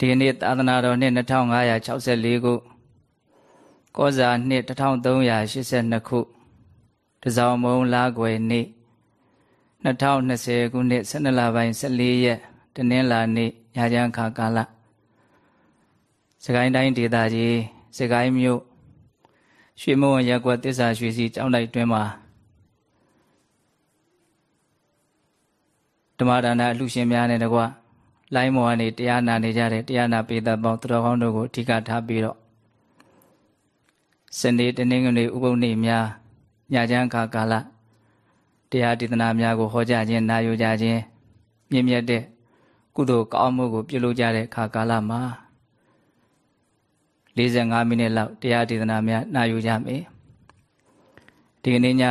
ဒီနေ့သာသနာတော်နှစ်2564ခုကောဇာနှစ်1382ခုတစောင်းမုံလာွယ်နေ့2020ခုနှစ်12လပိုင်း14ရက်တနင်္လာနေ့ညချမ်းခါကာလစကိုင်းတိုင်းဒေသကြီးစကိုင်းမြို့ရွှေမုံရက်ကွက်တစ္ဆာရွှေစီကျောင်းတိုက်တွင်မှာဓမ္မဒါနအလှရှင်များနဲ့တကွ လိုင်းမော်ကနေတရားနာနေကြတဲ့တရားနာပေသက်ပေါင်းသူတော်ကောင်းတို့ကိုအဓိကထားပြီးတော့စနေတနင်္ဂနွေဥပုပ်နေ့များညချမ်းခါကာလတရားဒေသနာများကိုဟောကြားခြင်းနာယူကြခြင်းမြင့်မြတ်တဲ့ကုသိုလ်ကောင်းမှုကိုပြုလုပ်ကြတဲ့ခါကာလမှာ45မိနစ်လောက်တရားဒေသနာများနာယူကြမယ်ဒီကနေ့ည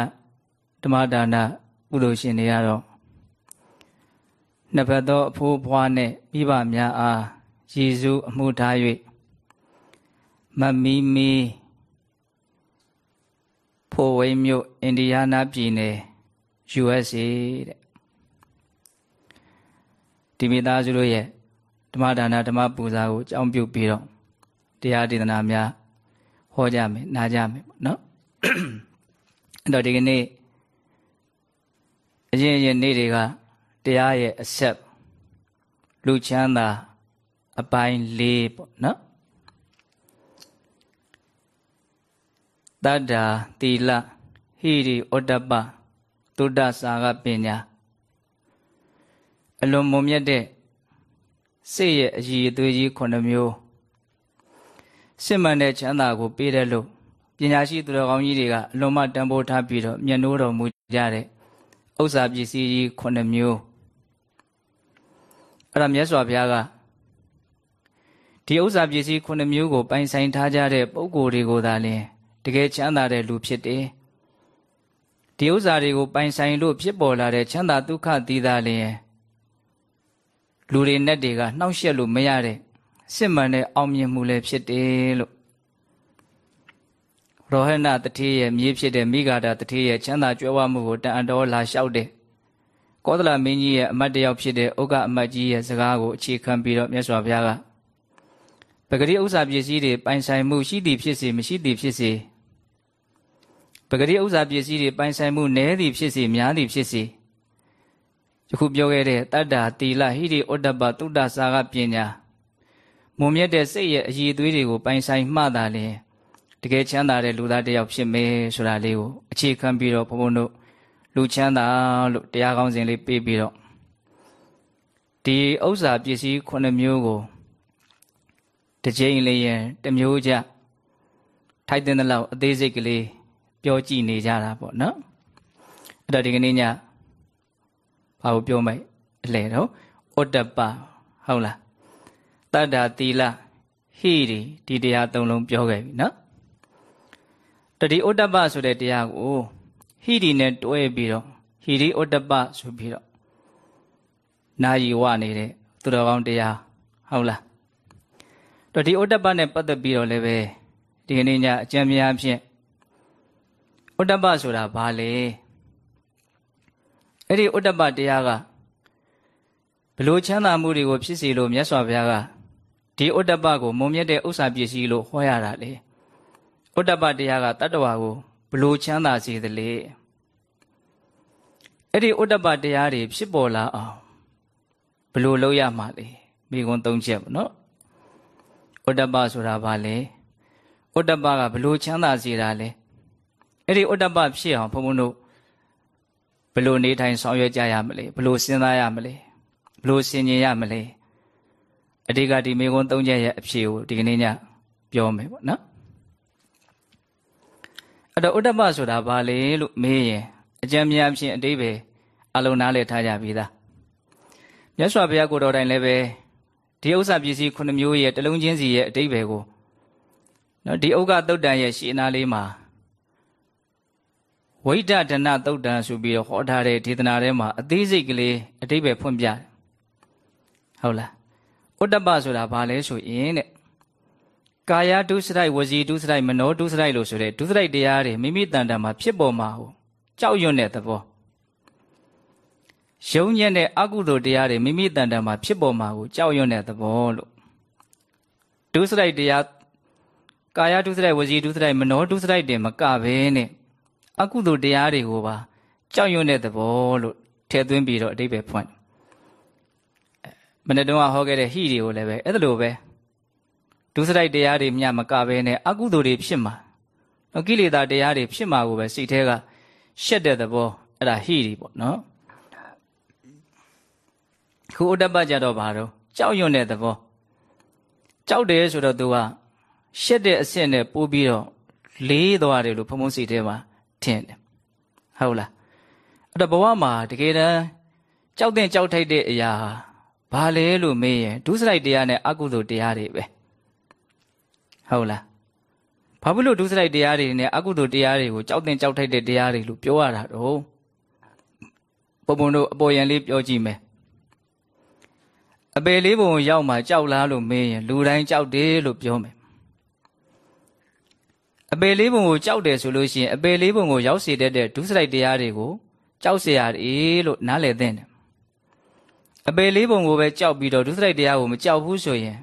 ဓမ္မဒါနကုသိုလ်ရှင်တွေကတော့ နှစ်ဖက်သောအဖိုးဘွားနှင့်မိဘများအားရည်စူးအမှုထား၍မမီမီဖိုဝိမြို့အိန္ဒိယနာပြည်နယ် USA တဲ့ဒီမိသားစုတို့ရဲ့ဓမ္မဒါနဓမ္မပူဇာကိုအကြောင်းပြုပြီးတော့တရားဒေသနာများဟောကြမယ်နားကြမယ်ပေါ့နော်အဲ့တော့ဒီကနေ့အရင်အရင်နေ့တွေက တရားရဲ့အဆက်လူချမ်းသာအပိုင်း၄ပေါ့နော်တတ္တာတီလဟိရိဩတ္တပသုဒ္ဓစာကပညာအလွန်မုံမြတ်တဲ့စိတ်ရဲ့အည်အသွေးကြီးခုနှစ်မျိုးစစ်မှန်တဲ့ချမ်းသာကိုပေးတယ်လို့ပညာရှိသူတော်ကောင်းကြီးတွေကအလွန်မှတန်ဖိုးထားပြီးတော့မျက်နှိုးတော်မူကြတဲ့ဥစ္စာပစ္စည်းကြီးခုနှစ်မျိုး အဲ့ဒါမြတ်စွာဘုရားကဒီဥစ္စာပစ္စည်းခုနှစ်မျိုးကို ပိုင်ဆိုင်ထားကြတဲ့ပုဂ္ဂိုလ်တွေကိုသာလျှင်တကယ်ချမ်းသာတဲ့လူဖြစ်တယ်ဒီဥစ္စာတွေကိုပိုင်ဆိုင်လို့ဖြစ်ပေါ်လာတဲ့ချမ်းသာဒုက္ခသီးသားလျှင်လူတွေနဲ့တွေကနှောက်ယှက်လို့မရတဲ့စစ်မှန်တဲ့အောင်မြင်မှုလည်းဖြစ်တယ်လို့ရောဟဏတတိရဲ့မြေးဖြစ်တဲ့မိဂါဒတတိရဲ့ချမ်းသာကြွယ်ဝမှုကိုတန်အတော်လာလျှောက်တယ် ကောသလမင်းကြီးရဲ့အမတ်တယောက်ဖြစ်တဲ့ဥက္ကအမတ်ကြီးရဲ့စကားကိုအခြေခံပြီးတော့မြတ်စွာဘုရားကပဂရိဥစ္စာပစ္စည်းတွေပိုင်ဆိုင်မှုရှိသည်ဖြစ်စေမရှိသည်ဖြစ်စေပဂရိဥစ္စာပစ္စည်းတွေပိုင်ဆိုင်မှုနည်းသည်ဖြစ်စေများသည်ဖြစ်စေယခုပြောခဲ့တဲ့တတ္တာတီလဟိရိဩတ္တပသုတ္တစာကပညာမုံမြတ်တဲ့စိတ်ရဲ့အည်သွေးတွေကိုပိုင်ဆိုင်မှသာလျှင်တကယ်ချမ်းသာတဲ့လူသားတစ်ယောက်ဖြစ်မယ်ဆိုတာလေးကိုအခြေခံပြီးတော့ဘုန်းဘုန်းတို့ လူချမ်းသာလို့တရားကောင်းစဉ်လေးပေးပြီးတော့ဒီဥစ္စာပစ္စည်းခုနှစ်မျိုးကိုတစ်ချိန်လေးရင်တစ်မျိုးကြထိုက်တဲ့လောက်အသေးစိတ်ကလေးပြောကြည့်နေကြတာပေါ့နော်အဲ့တော့ဒီကနေ့ညဘာကိုပြောမို့အလဲတော့ဩတ္တပဟုတ်လားတတ္တာတီလဟိရီဒီတရားသုံးလုံးပြောခဲ့ပြီနော်တတိဩတ္တပဆိုတဲ့တရားကို ဟိရီနဲ့တွဲပြီးတော့ဟိရိဩတ္တပဆိုပြီးတော့နာယီဝနေတဲ့သူတော်ကောင်းတရားဟုတ်လားတော့ဒီဩတ္တပနဲ့ပတ်သက်ပြီးတော့လည်းပဲဒီကနေ့ညအကျဉ်းများဖြင့်ဩတ္တပဆိုတာဘာလဲအဲ့ဒီဩတ္တပတရားကဘလို့ချမ်းသာမှုတွေကိုဖြစ်စေလို့မြတ်စွာဘုရားကဒီဩတ္တပကိုမုံမြတ်တဲ့ဥစ္စာပစ္စည်းလို့ဟောရတာလေဩတ္တပတရားကတတ္တဝါကို ဘလို့ချမ်းသာစေသလဲအဲ့ဒီဥဒ္ဒပတရားတွေဖြစ်ပေါ်လာအောင်ဘလို့လုပ်ရမှာလဲမိကွန်း၃ချက်ပေါ့နော်ဥဒ္ဒပဆိုတာဘာလဲဥဒ္ဒပကဘလို့ချမ်းသာစေတာလဲအဲ့ဒီဥဒ္ဒပဖြစ်အောင်ဘုံဘုံတို့ဘလို့နေထိုင်ဆောင်ရွက်ကြရမလဲဘလို့စဉ်းစားရမလဲဘလို့ဆင်ញင်ရမလဲအတိကဒီမိကွန်း၃ချက်ရဲ့အဖြေကိုဒီကနေ့ညပြောမယ်ပေါ့နော် အဲ့တော့ဥဒ္ဒပဆိုတာဘာလဲလို့မေးရင်အကြံဉာဏ်ဖြင့်အတိပဲအလုံးနားလည်ထားကြပြီသားမြတ်စွာဘုရားကိုတော်တိုင်လည်းပဲဒီဥစ္စာပစ္စည်းခုနှစ်မျိုးရဲ့တလုံးချင်းစီရဲ့အတိပဲကိုနော်ဒီဥက္ကသုတ်တန်ရဲ့ရှင်းနာလေးမှာဝိဒဒနာသုတ်တန်ဆိုပြီးတော့ဟောထားတဲ့ဒေသနာထဲမှာအသေးစိတ်ကလေးအတိပဲဖွင့်ပြတယ်ဟုတ်လားဥတ္တပဆိုတာဘာလဲဆိုရင်တဲ့ ကာယဒုစရိုက်ဝစီဒုစရိုက်မနောဒုစရိုက်လို့ဆိုတဲ့ဒုစရိုက်တရားတွေမိမိတန်တန်မှာဖြစ်ပေါ်မှာဟုတ်ကြောက်ရွံ့တဲ့သဘောယုံညံ့တဲ့အကုသိုလ်တရားတွေမိမိတန်တန်မှာဖြစ်ပေါ်မှာကိုကြောက်ရွံ့တဲ့သဘောလို့ဒုစရိုက်တရားကာယဒုစရိုက်ဝစီဒုစရိုက်မနောဒုစရိုက်တွေမကဘဲနဲ့အကုသိုလ်တရားတွေကိုပါကြောက်ရွံ့တဲ့သဘောလို့ထည့်သွင်းပြီးတော့အတိပ္ပယ်ဖွင့်မနေ့တုန်းကဟောခဲ့တဲ့ဟိတွေကိုလည်းပဲအဲ့ဒါလိုပဲ ဒုစရိုက်တရားတွေမြတ်မကဘဲနဲ့အကုသိုလ်တွေဖြစ်မှာကိလေသာတရားတွေဖြစ်မှာကိုပဲစိတ်ထဲကရှက်တဲ့သဘောအဲ့ဒါဟိတွေပေါ့နော်ခုဥဒ္ဒပကြတော့ဘာတော့ကြောက်ရွံ့တဲ့သဘောကြောက်တယ်ဆိုတော့သူကရှက်တဲ့အဆင့်နဲ့ပို့ပြီးတော့လေးသွားတယ်လို့ဘုံဘုံစိတ်ထဲမှာထင်တယ်ဟုတ်လားအဲ့တော့ဘဝမှာတကယ်တမ်းကြောက်တဲ့ကြောက်ထိုက်တဲ့အရာဘာလဲလို့မေးရင်ဒုစရိုက်တရားနဲ့အကုသိုလ်တရားတွေပဲ ဟုတ်လားဘာဖြစ်လို့ဒုစရိုက်တရားတွေနဲ့အကုသိုလ်တရားတွေကိုကြောက်တဲ့ကြောက်ထိုက်တဲ့တရားတွေလို့ပြောရတာတော့ဘုံဘုံတို့အပေါ်ယံလေးပြောကြည့်မယ်အပေလေးပုံရောက်မှကြောက်လားလို့မေးရင်လူတိုင်းကြောက်တယ်လို့ပြောမယ်အပေလေးပုံကိုကြောက်တယ်ဆိုလို့ရှိရင်အပေလေးပုံကိုရောက်စေတတ်တဲ့ဒုစရိုက်တရားတွေကိုကြောက်เสียရတယ်လို့နားလည်သင့်တယ်အပေလေးပုံကိုပဲကြောက်ပြီးတော့ဒုစရိုက်တရားကိုမကြောက်ဘူးဆိုရင်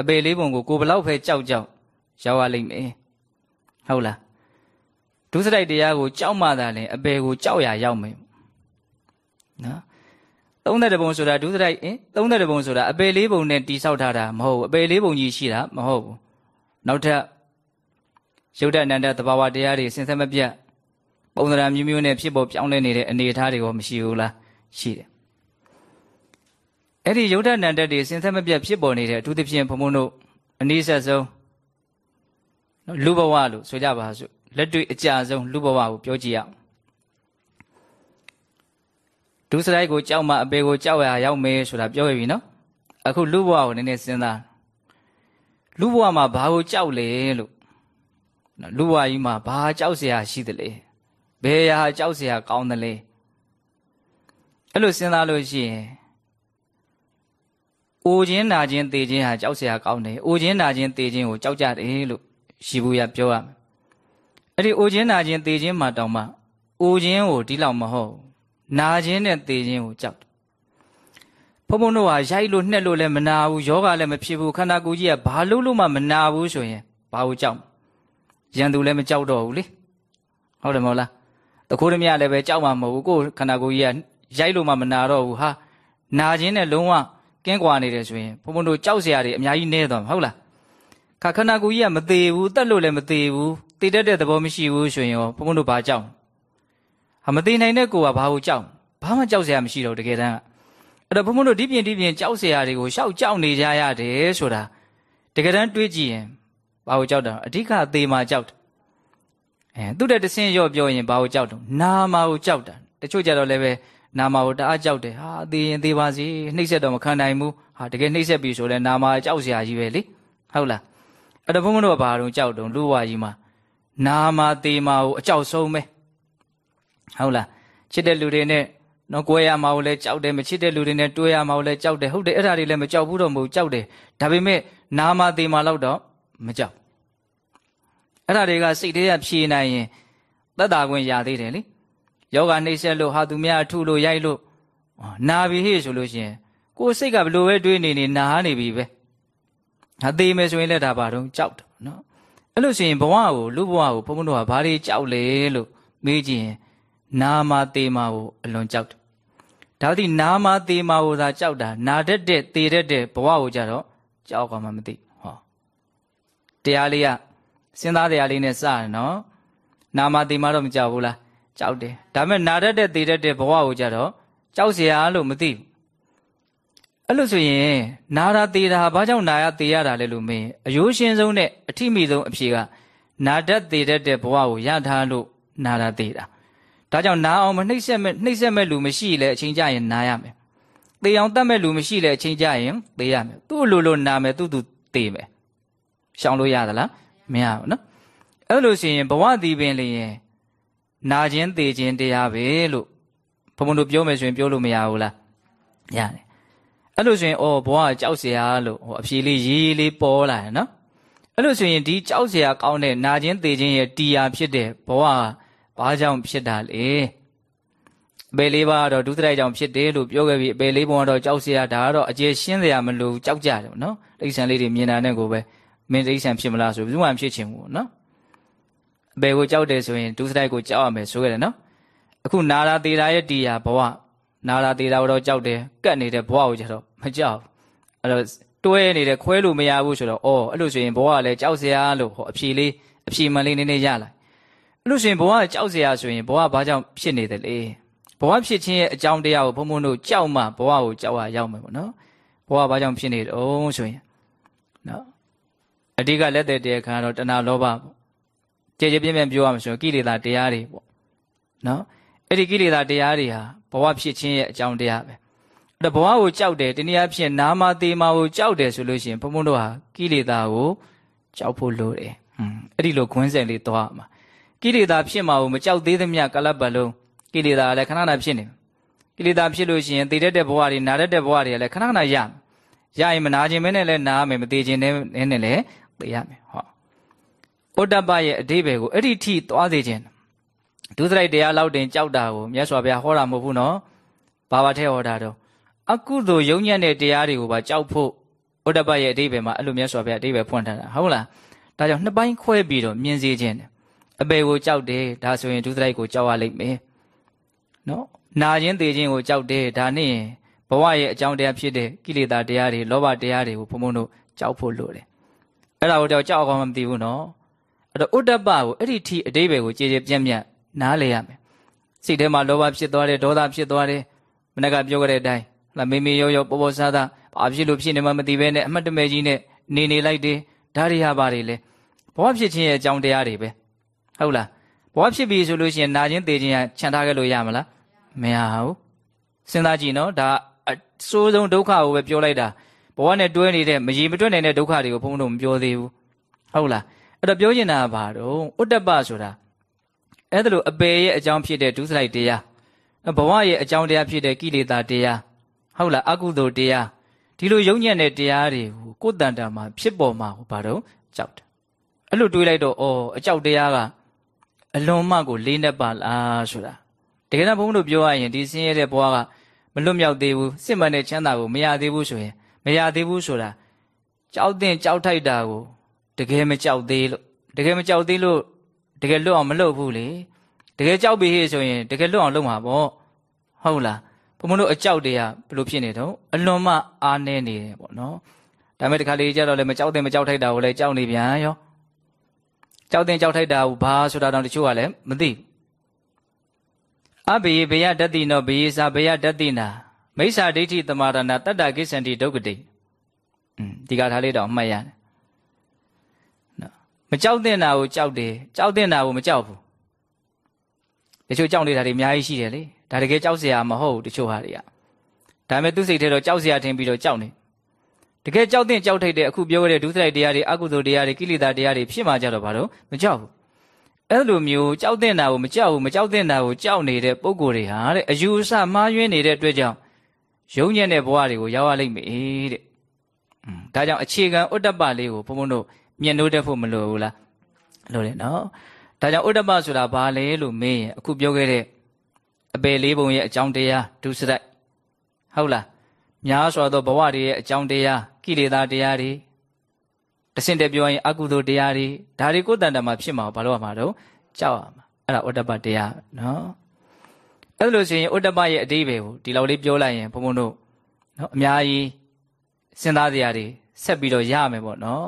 အပေလေးပုံကိုကိုဘလောက်ပဲကြောက်ကြောက်ရောက်ရလိမ့်မယ်ဟုတ်လားဒုစရိုက်တရားကိုကြောက်မှသာလင်အပေကိုကြောက်ရရောက်မယ်နော်သုံးတဲ့ပုံဆိုတာဒုစရိုက်အင်းသုံးတဲ့ပုံဆိုတာအပေလေးပုံနဲ့တိဆောက်ထားတာမဟုတ်ဘူးအပေလေးပုံကြီးရှိတာမဟုတ်ဘူးနောက်ထပ်ရုပ်တဏ္ဍသဘာဝတရားတွေစင်ဆက်မပြတ်ပုံသဏ္ဍာန်မျိုးမျိုးနဲ့ဖြစ်ပေါ်ပြောင်းလဲနေတဲ့အနေအထားတွေကိုမရှိဘူးလားရှိတယ် အဲ့ဒီရုပ်တဏ္ဍတွေစင်ဆက်မပြတ်ဖြစ်ပေါ်နေတဲ့အထူးသဖြင့်ဘုံဘုံတို့အနည်းဆက်ဆုံးနော်လူဘဝလို့ဆိုကြပါစို့လက်တွေ့အကြဆုံးလူဘဝကိုပြောကြည့်ရအောင်ဒုစရိုက်ကိုကြောက်မှအပေကိုကြောက်ရရောက်မယ်ဆိုတာပြောရပြီနော်အခုလူဘဝကိုနည်းနည်းစဉ်းစားလူဘဝမှာဘာကိုကြောက်လဲလို့လူဘဝကြီးမှာဘာကြောက်เสียရှိသလဲဘယ်ရာကြောက်เสียကောင်းသလဲအဲ့လိုစဉ်းစားလို့ရှိရင် အိုခြင်းနာခြင်းသေခြင်းဟာကြောက်စရာကောင်းတယ်အိုခြင်းနာခြင်းသေခြင်းကိုကြောက်ကြတယ်လို့ရှိဘူးရပြောရမယ်အဲ့ဒီအိုခြင်းနာခြင်းသေခြင်းမှာတောင်မှအိုခြင်းကိုဒီလောက်မဟုတ်နာခြင်းနဲ့သေခြင်းကိုကြောက်တယ်ဘုံဘုံတို့ဟာရိုက်လို့နှက်လို့လည်းမနာဘူးယောဂလည်းမဖြစ်ဘူးခန္ဓာကိုယ်ကြီးကဘာလို့လို့မှမနာဘူးဆိုရင်ဘာကိုကြောက်ရန်သူလည်းမကြောက်တော့ဘူးလေဟုတ်တယ်မဟုတ်လားတခိုးတမရလည်းပဲကြောက်မှာမဟုတ်ဘူးကိုယ်ခန္ဓာကိုယ်ကြီးကရိုက်လို့မှမနာတော့ဘူးဟာနာခြင်းနဲ့လုံးဝ ကင်းကွာနေတယ်ဆိုရင်ဘုံဘုံတို့ကြောက်စရာတွေအများကြီးနေသွားမှာဟုတ်လားခါခန္ဓာကိုယ်ကြီးကမသေးဘူးတက်လို့လည်းမသေးဘူးတည်တတ်တဲ့သဘောမရှိဘူးဆိုရင်ရောဘုံဘုံတို့ဘာကြောက်ဟာမသေးနိုင်တဲ့ကိုယ်ကဘာကိုကြောက်ဘာမှကြောက်စရာမရှိတော့တကယ်တမ်းအဲ့တော့ဘုံဘုံတို့ဒီပြင်ဒီပြင်ကြောက်စရာတွေကိုရှောက်ကြောက်နေကြရတယ်ဆိုတာတကယ်တမ်းတွေးကြည့်ရင်ဘာကိုကြောက်တာအဓိကအသေးမှကြောက်တယ်အဲသူ့တဲ့တဆင်းရော့ပြောရင်ဘာကိုကြောက်တော့နာမာကိုကြောက်တာတချို့ကြတော့လည်းပဲ နာမာကိုတအားကြောက်တယ်ဟာသေရင်သေပါစေနှိမ့်ဆက်တော့မခံနိုင်ဘူးဟာတကယ်နှိမ့်ဆက်ပြီဆိုလဲနာမာကြောက်စရာကြီးပဲလေဟုတ်လားအဲ့တော့ဘုန်းဘုန်းတို့ကဘာတော့ကြောက်တုံလူဝါကြီးမှာနာမာသေမာကိုအကြောက်ဆုံးပဲဟုတ်လားချစ်တဲ့လူတွေနဲ့နော်ကိုယ်ရမှာကိုလည်းကြောက်တယ်မချစ်တဲ့လူတွေနဲ့တွေ့ရမှာကိုလည်းကြောက်တယ်ဟုတ်တယ်အဲ့ဒါတွေလည်းမကြောက်ဘူးတော့မဟုတ်ကြောက်တယ်ဒါပေမဲ့နာမာသေမာလောက်တော့မကြောက်အဲ့ဒါတွေကစိတ်ထဲကဖြေနိုင်ရင်သက်တာခွင့်ရသေးတယ်လေ ယောဂနှိမ့်ဆက်လို့ဟာသူများထုလို့ရိုက်လို့နာပြီဟေ့ဆိုလို့ရှိရင်ကိုယ်စိတ်ကဘလို့ပဲတွေးနေနေနာနေပြီပဲဟာသေးမယ်ဆိုရင်လည်းဒါပါတော့ကြောက်တယ်နော်အဲ့လို့ရှိရင်ဘဝကိုလူဘဝကိုဘုန်းဘုန်းတို့ကဘာတွေကြောက်လဲလို့မေးကြည့်ရင်နာမသေးမာကိုအလွန်ကြောက်တယ်ဒါသည်နာမသေးမာကိုသာကြောက်တာနာတတ်တဲ့သေတတ်တဲ့ဘဝကိုကြတော့ကြောက်ကမှမသိဟောတရားလေးကစဉ်းစားတရားလေးနဲ့စရနော်နာမသေးမာတော့မကြောက်ဘူးလား ကြောက်တယ်ဒါပေမဲ့နာတတ်တဲ့သေတတ်တဲ့ဘဝကိုကြတော့ကြောက်เสียလို့မသိဘူးအဲ့လိုဆိုရင်နာတာသေးတာဘာကြောင့်နာရသေးရတာလဲလို့မင်းအယိုးရှင်းဆုံးနဲ့အထိမိဆုံးအဖြေကနာတတ်သေးတတ်တဲ့ဘဝကိုရထားလို့နာတာသေးတာဒါကြောင့်နာအောင်မနှိမ့်ဆက်မဲ့နှိမ့်ဆက်မဲ့လူမရှိလဲအချိန်ကြရင်နာရမယ်သေအောင်တတ်မဲ့လူမရှိလဲအချိန်ကြရင်သေရမယ်သူ့လိုလိုနာမယ်သူ့သူသေမယ်ရှောင်လို့ရသလားမရဘူးနော်အဲ့လိုဆိုရင်ဘဝတည်ပင်လျင် နာခြင်းသေခြင်းတရားပဲလို့ဘုံဘုံတို့ပြောမယ်ဆိုရင်ပြောလို့မရဘူးလားရတယ်အဲ့လိုဆိုရင်အော်ဘဝကြောက်เสียလို့ဟိုအဖြေလေးရေးလေးပေါ်လာတယ်နော်အဲ့လိုဆိုရင်ဒီကြောက်เสียကောင်းတဲ့နာခြင်းသေခြင်းရဲ့တရားဖြစ်တဲ့ဘဝဘာကြောင့်ဖြစ်တာလဲ အပေလေးပါးကတော့ဒုစရိုက်ကြောင့်ဖြစ်တယ်လို့ပြောခဲ့ပြီးအပေလေးပုံကတော့ကြောက်เสียဒါကတော့အကျေရှင်းเสียမလို့ကြောက်ကြတယ်နော်တိရစ္ဆာန်လေးတွေမြင်တာနဲ့ကိုပဲမင်းတိရစ္ဆာန်ဖြစ်မလားဆိုဘယ်သူမှဖြစ်ချင်ဘူးနော် အပေကိုကြောက်တယ်ဆိုရင်ဒုစရိုက်ကိုကြောက်ရမယ်ဆိုခဲ့တယ်နော်အခုနာရာသေးတာရဲ့တရားဘဝနာရာသေးတာတော့ကြောက်တယ်ကတ်နေတဲ့ဘဝကိုကြတော့မကြောက်အဲ့တော့တွဲနေတယ်ခွဲလို့မရဘူးဆိုတော့အော်အဲ့လိုဆိုရင်ဘဝကလည်းကြောက်စရာလို့ဟောအဖြေလေးအဖြေမှန်လေးနည်းနည်းရလာအဲ့လိုဆိုရင်ဘဝကကြောက်စရာဆိုရင်ဘဝဘာကြောင့်ဖြစ်နေတယ်လဲဘဝဖြစ်ခြင်းရဲ့အကြောင်းတရားကိုဘုံဘုံတို့ကြောက်မှဘဝကိုကြောက်ရရောက်မယ်ပေါ့နော်ဘဝဘာကြောင့်ဖြစ်နေတုံးဆိုရင်နော်အဓိကလက်သက်တရားခံတော့တဏှာလောဘပေါ့ ကြည်ကြည်ပြင်းပြင်းပြောရမှာဆိုရင်ကိလေသာတရားတွေပေါ့နော်အဲ့ဒီကိလေသာတရားတွေဟာဘဝဖြစ်ခြင်းရဲ့အကြောင်းတရားပဲအဲ့တော့ဘဝကိုကြောက်တယ်တနည်းအားဖြင့်နာမသေးမာကိုကြောက်တယ်ဆိုလို့ရှိရင်ဘုံဘုံတို့ဟာကိလေသာကိုကြောက်ဖို့လိုတယ်ဟွန်းအဲ့ဒီလိုခွင်းစင်လေးသွားမှာကိလေသာဖြစ်မှာကိုမကြောက်သေးသမျှကလပ်ပတ်လုံးကိလေသာလည်းခဏခဏဖြစ်နေကိလေသာဖြစ်လို့ရှိရင်တည်တတ်တဲ့ဘဝတွေနာတတ်တဲ့ဘဝတွေလည်းခဏခဏရရရင်မနာခြင်းမဲနဲ့လည်းနာမယ်မသေးခြင်းနဲ့နဲ့လည်းသိရမယ်ဟော ဩတ္တပရဲ့အဓိပ္ပာယ်ကိုအဲ့ဒီထိသွားစေခြင်းဒုစရိုက်တရားလောက်တင်ကြောက်တာကိုမြတ်စွာဘုရားဟောတာမဟုတ်ဘူးနော်ဘာဘာထဲဟောတာတော့အကုသိုလ်ယုံညံ့တဲ့တရားတွေကိုပါကြောက်ဖို့ဩတ္တပရဲ့အဓိပ္ပာယ်မှာအဲ့လိုမြတ်စွာဘုရားအဓိပ္ပာယ်ဖွင့်ထားတာဟုတ်လားဒါကြောင့်နှစ်ပိုင်းခွဲပြီးတော့မြင်စေခြင်းအပေကိုကြောက်တယ်ဒါဆိုရင်ဒုစရိုက်ကိုကြောက်ရလိမ့်မယ်နော်နာခြင်းသေခြင်းကိုကြောက်တယ်ဒါနဲ့ဘဝရဲ့အကြောင်းတရားဖြစ်တဲ့ကိလေသာတရားတွေလောဘတရားတွေကိုဘုံဘုံတို့ကြောက်ဖို့လိုတယ်အဲ့ဒါကိုတော့ကြောက်အောင်မသိဘူးနော် အဲ့တော့ဥဒ္ဒပကိုအဲ့ဒီထိအတိဘယ်ကိုကြည်ကြည်ပြန့်ပြန့်နားလေရမယ်စိတ်ထဲမှာလောဘဖြစ်သွားတယ်ဒေါသဖြစ်သွားတယ်မနေ့ကပြောခဲ့တဲ့အတိုင်းလာမေမေရောရောပေါ်ပေါ်ဆားဆားဘာဖြစ်လို့ဖြစ်နေမှမသိဘဲနဲ့အမှတ်တမဲ့ကြီးနဲ့နေနေလိုက်တယ်ဒါတွေဟာပါတယ်လေဘဝဖြစ်ခြင်းရဲ့အကြောင်းတရားတွေပဲဟုတ်လားဘဝဖြစ်ပြီဆိုလို့ရှိရင်နာခြင်းသေခြင်းကခြံထားခဲ့လို့ရမလားမရဘူးစဉ်းစားကြည့်နော်ဒါအဆိုးဆုံးဒုက္ခကိုပဲပြောလိုက်တာဘဝနဲ့တွဲနေတဲ့မရေမတွက်နိုင်တဲ့ဒုက္ခတွေကိုဘုန်းတော်မပြောသေးဘူးဟုတ်လား အဲ့တော့ပြောချင်တာကဘာတော့ဥတ္တပဆိုတာအဲ့ဒါလိုအပေရဲ့အကြောင်းဖြစ်တဲ့ဒုစရိုက်တရားဘဝရဲ့အကြောင်းတရားဖြစ်တဲ့ကိလေသာတရားဟုတ်လားအကုသိုလ်တရားဒီလိုယုံညံ့တဲ့တရားတွေကိုကိုယ်တန်တာမှာဖြစ်ပေါ်မှာဟိုဘာတော့ကြောက်တယ်အဲ့လိုတွေးလိုက်တော့အော်အကြောက်တရားကအလွန်မှကိုလေးနဲ့ပါလားဆိုတာတကယ်တော့ဘုန်းတို့ပြောရရင်ဒီဆင်းရဲတဲ့ဘဝကမလွတ်မြောက်သေးဘူးစစ်မှန်တဲ့ချမ်းသာကိုမရသေးဘူးဆိုရင်မရသေးဘူးဆိုတာကြောက်တဲ့ကြောက်ထိုက်တာကို တကယ်မကြောက်သေးလို့တကယ်မကြောက်သေးလို့တကယ်လွတ်အောင်မလုပ်ဘူးလေတကယ်ကြောက်ပြီဟေ့ဆိုရင်တကယ်လွတ်အောင်လုပ်မှာပေါ့ဟုတ်လားဘုံမလို့အကြောက်တွေကဘလို့ဖြစ်နေတော့အလွန်မှအားနေနေတယ်ပေါ့နော်ဒါမဲ့တခါလေးကြတော့လည်းမကြောက်တဲ့မကြောက်ထိုက်တာကိုလည်းကြောက်နေပြန်ရောကြောက်တဲ့ကြောက်ထိုက်တာကိုဘာဆိုတာတော့တချို့ကလည်းမသိအဘေဘေယတတိနောဘေယစာဘေယတတိနာမိစ္ဆာဒိဋ္ဌိတမာရဏတတ္တကိစ္ဆန္တိဒုက္ကတိอืมဒီကထားလေးတော့မှတ်ရတယ်နော် မကြောက်တဲ့နာကိုကြောက်တယ်ကြောက်တဲ့နာကိုမကြောက်ဘူးတချို့ကြောက်နေတာတွေအများကြီးရှိတယ်လေဒါတကယ်ကြောက်စရာမဟုတ်ဘူးတချို့ဟာတွေကဒါပေမဲ့သူ့စိတ်ထဲတော့ကြောက်စရာထင်ပြီးတော့ကြောက်နေတကယ်ကြောက်တဲ့ကြောက်ထိတ်တဲ့အခုပြောခဲ့တဲ့ဒုစရိုက်တရားတွေအကုသိုလ်တရားတွေကိလေသာတရားတွေဖြစ်မှကြတော့ဘာလို့မကြောက်ဘူးအဲ့လိုမျိုးကြောက်တဲ့နာကိုမကြောက်ဘူးမကြောက်တဲ့နာကိုကြောက်နေတဲ့ပုံကိုယ်တွေဟာတဲ့အယူအဆမှားယွင်းနေတဲ့အတွက်ကြောင့်ယုံညံ့တဲ့ဘဝတွေကိုရောက်ရလိမ့်မယ်တဲ့။ဒါကြောင့်အခြေခံဥတ္တပလေးကိုဘုံဘုံတို့ မြင်လို့တတ်ဖို့မလိုဘူးလား။လိုတယ်နော်။ဒါကြောင့်ဥတ္တပဆိုတာဘာလဲလို့မေးရင်အခုပြောခဲ့တဲ့အပေလေးပုံရဲ့အကြောင်းတရားဒုစရိုက်ဟုတ်လား။များစွာသောဘဝတွေရဲ့အကြောင်းတရားကိလေသာတရားတွေတဆင့်တက်ပြောရင်အကုသိုလ်တရားတွေဒါတွေကိုယ်တန်တမှာဖြစ်မှာဘာလို့ရမှာတော့ကြောက်ရမှာအဲ့ဒါဥတ္တပတရားနော်အဲ့လိုဆိုရင်ဥတ္တပရဲ့အတိပ္ပယ်ကိုဒီလောက်လေးပြောလိုက်ရင်ဘုံဘုံတို့နော်အများကြီးစဉ်းစားစရာတွေဆက်ပြီးတော့ရမယ်ပေါ့နော်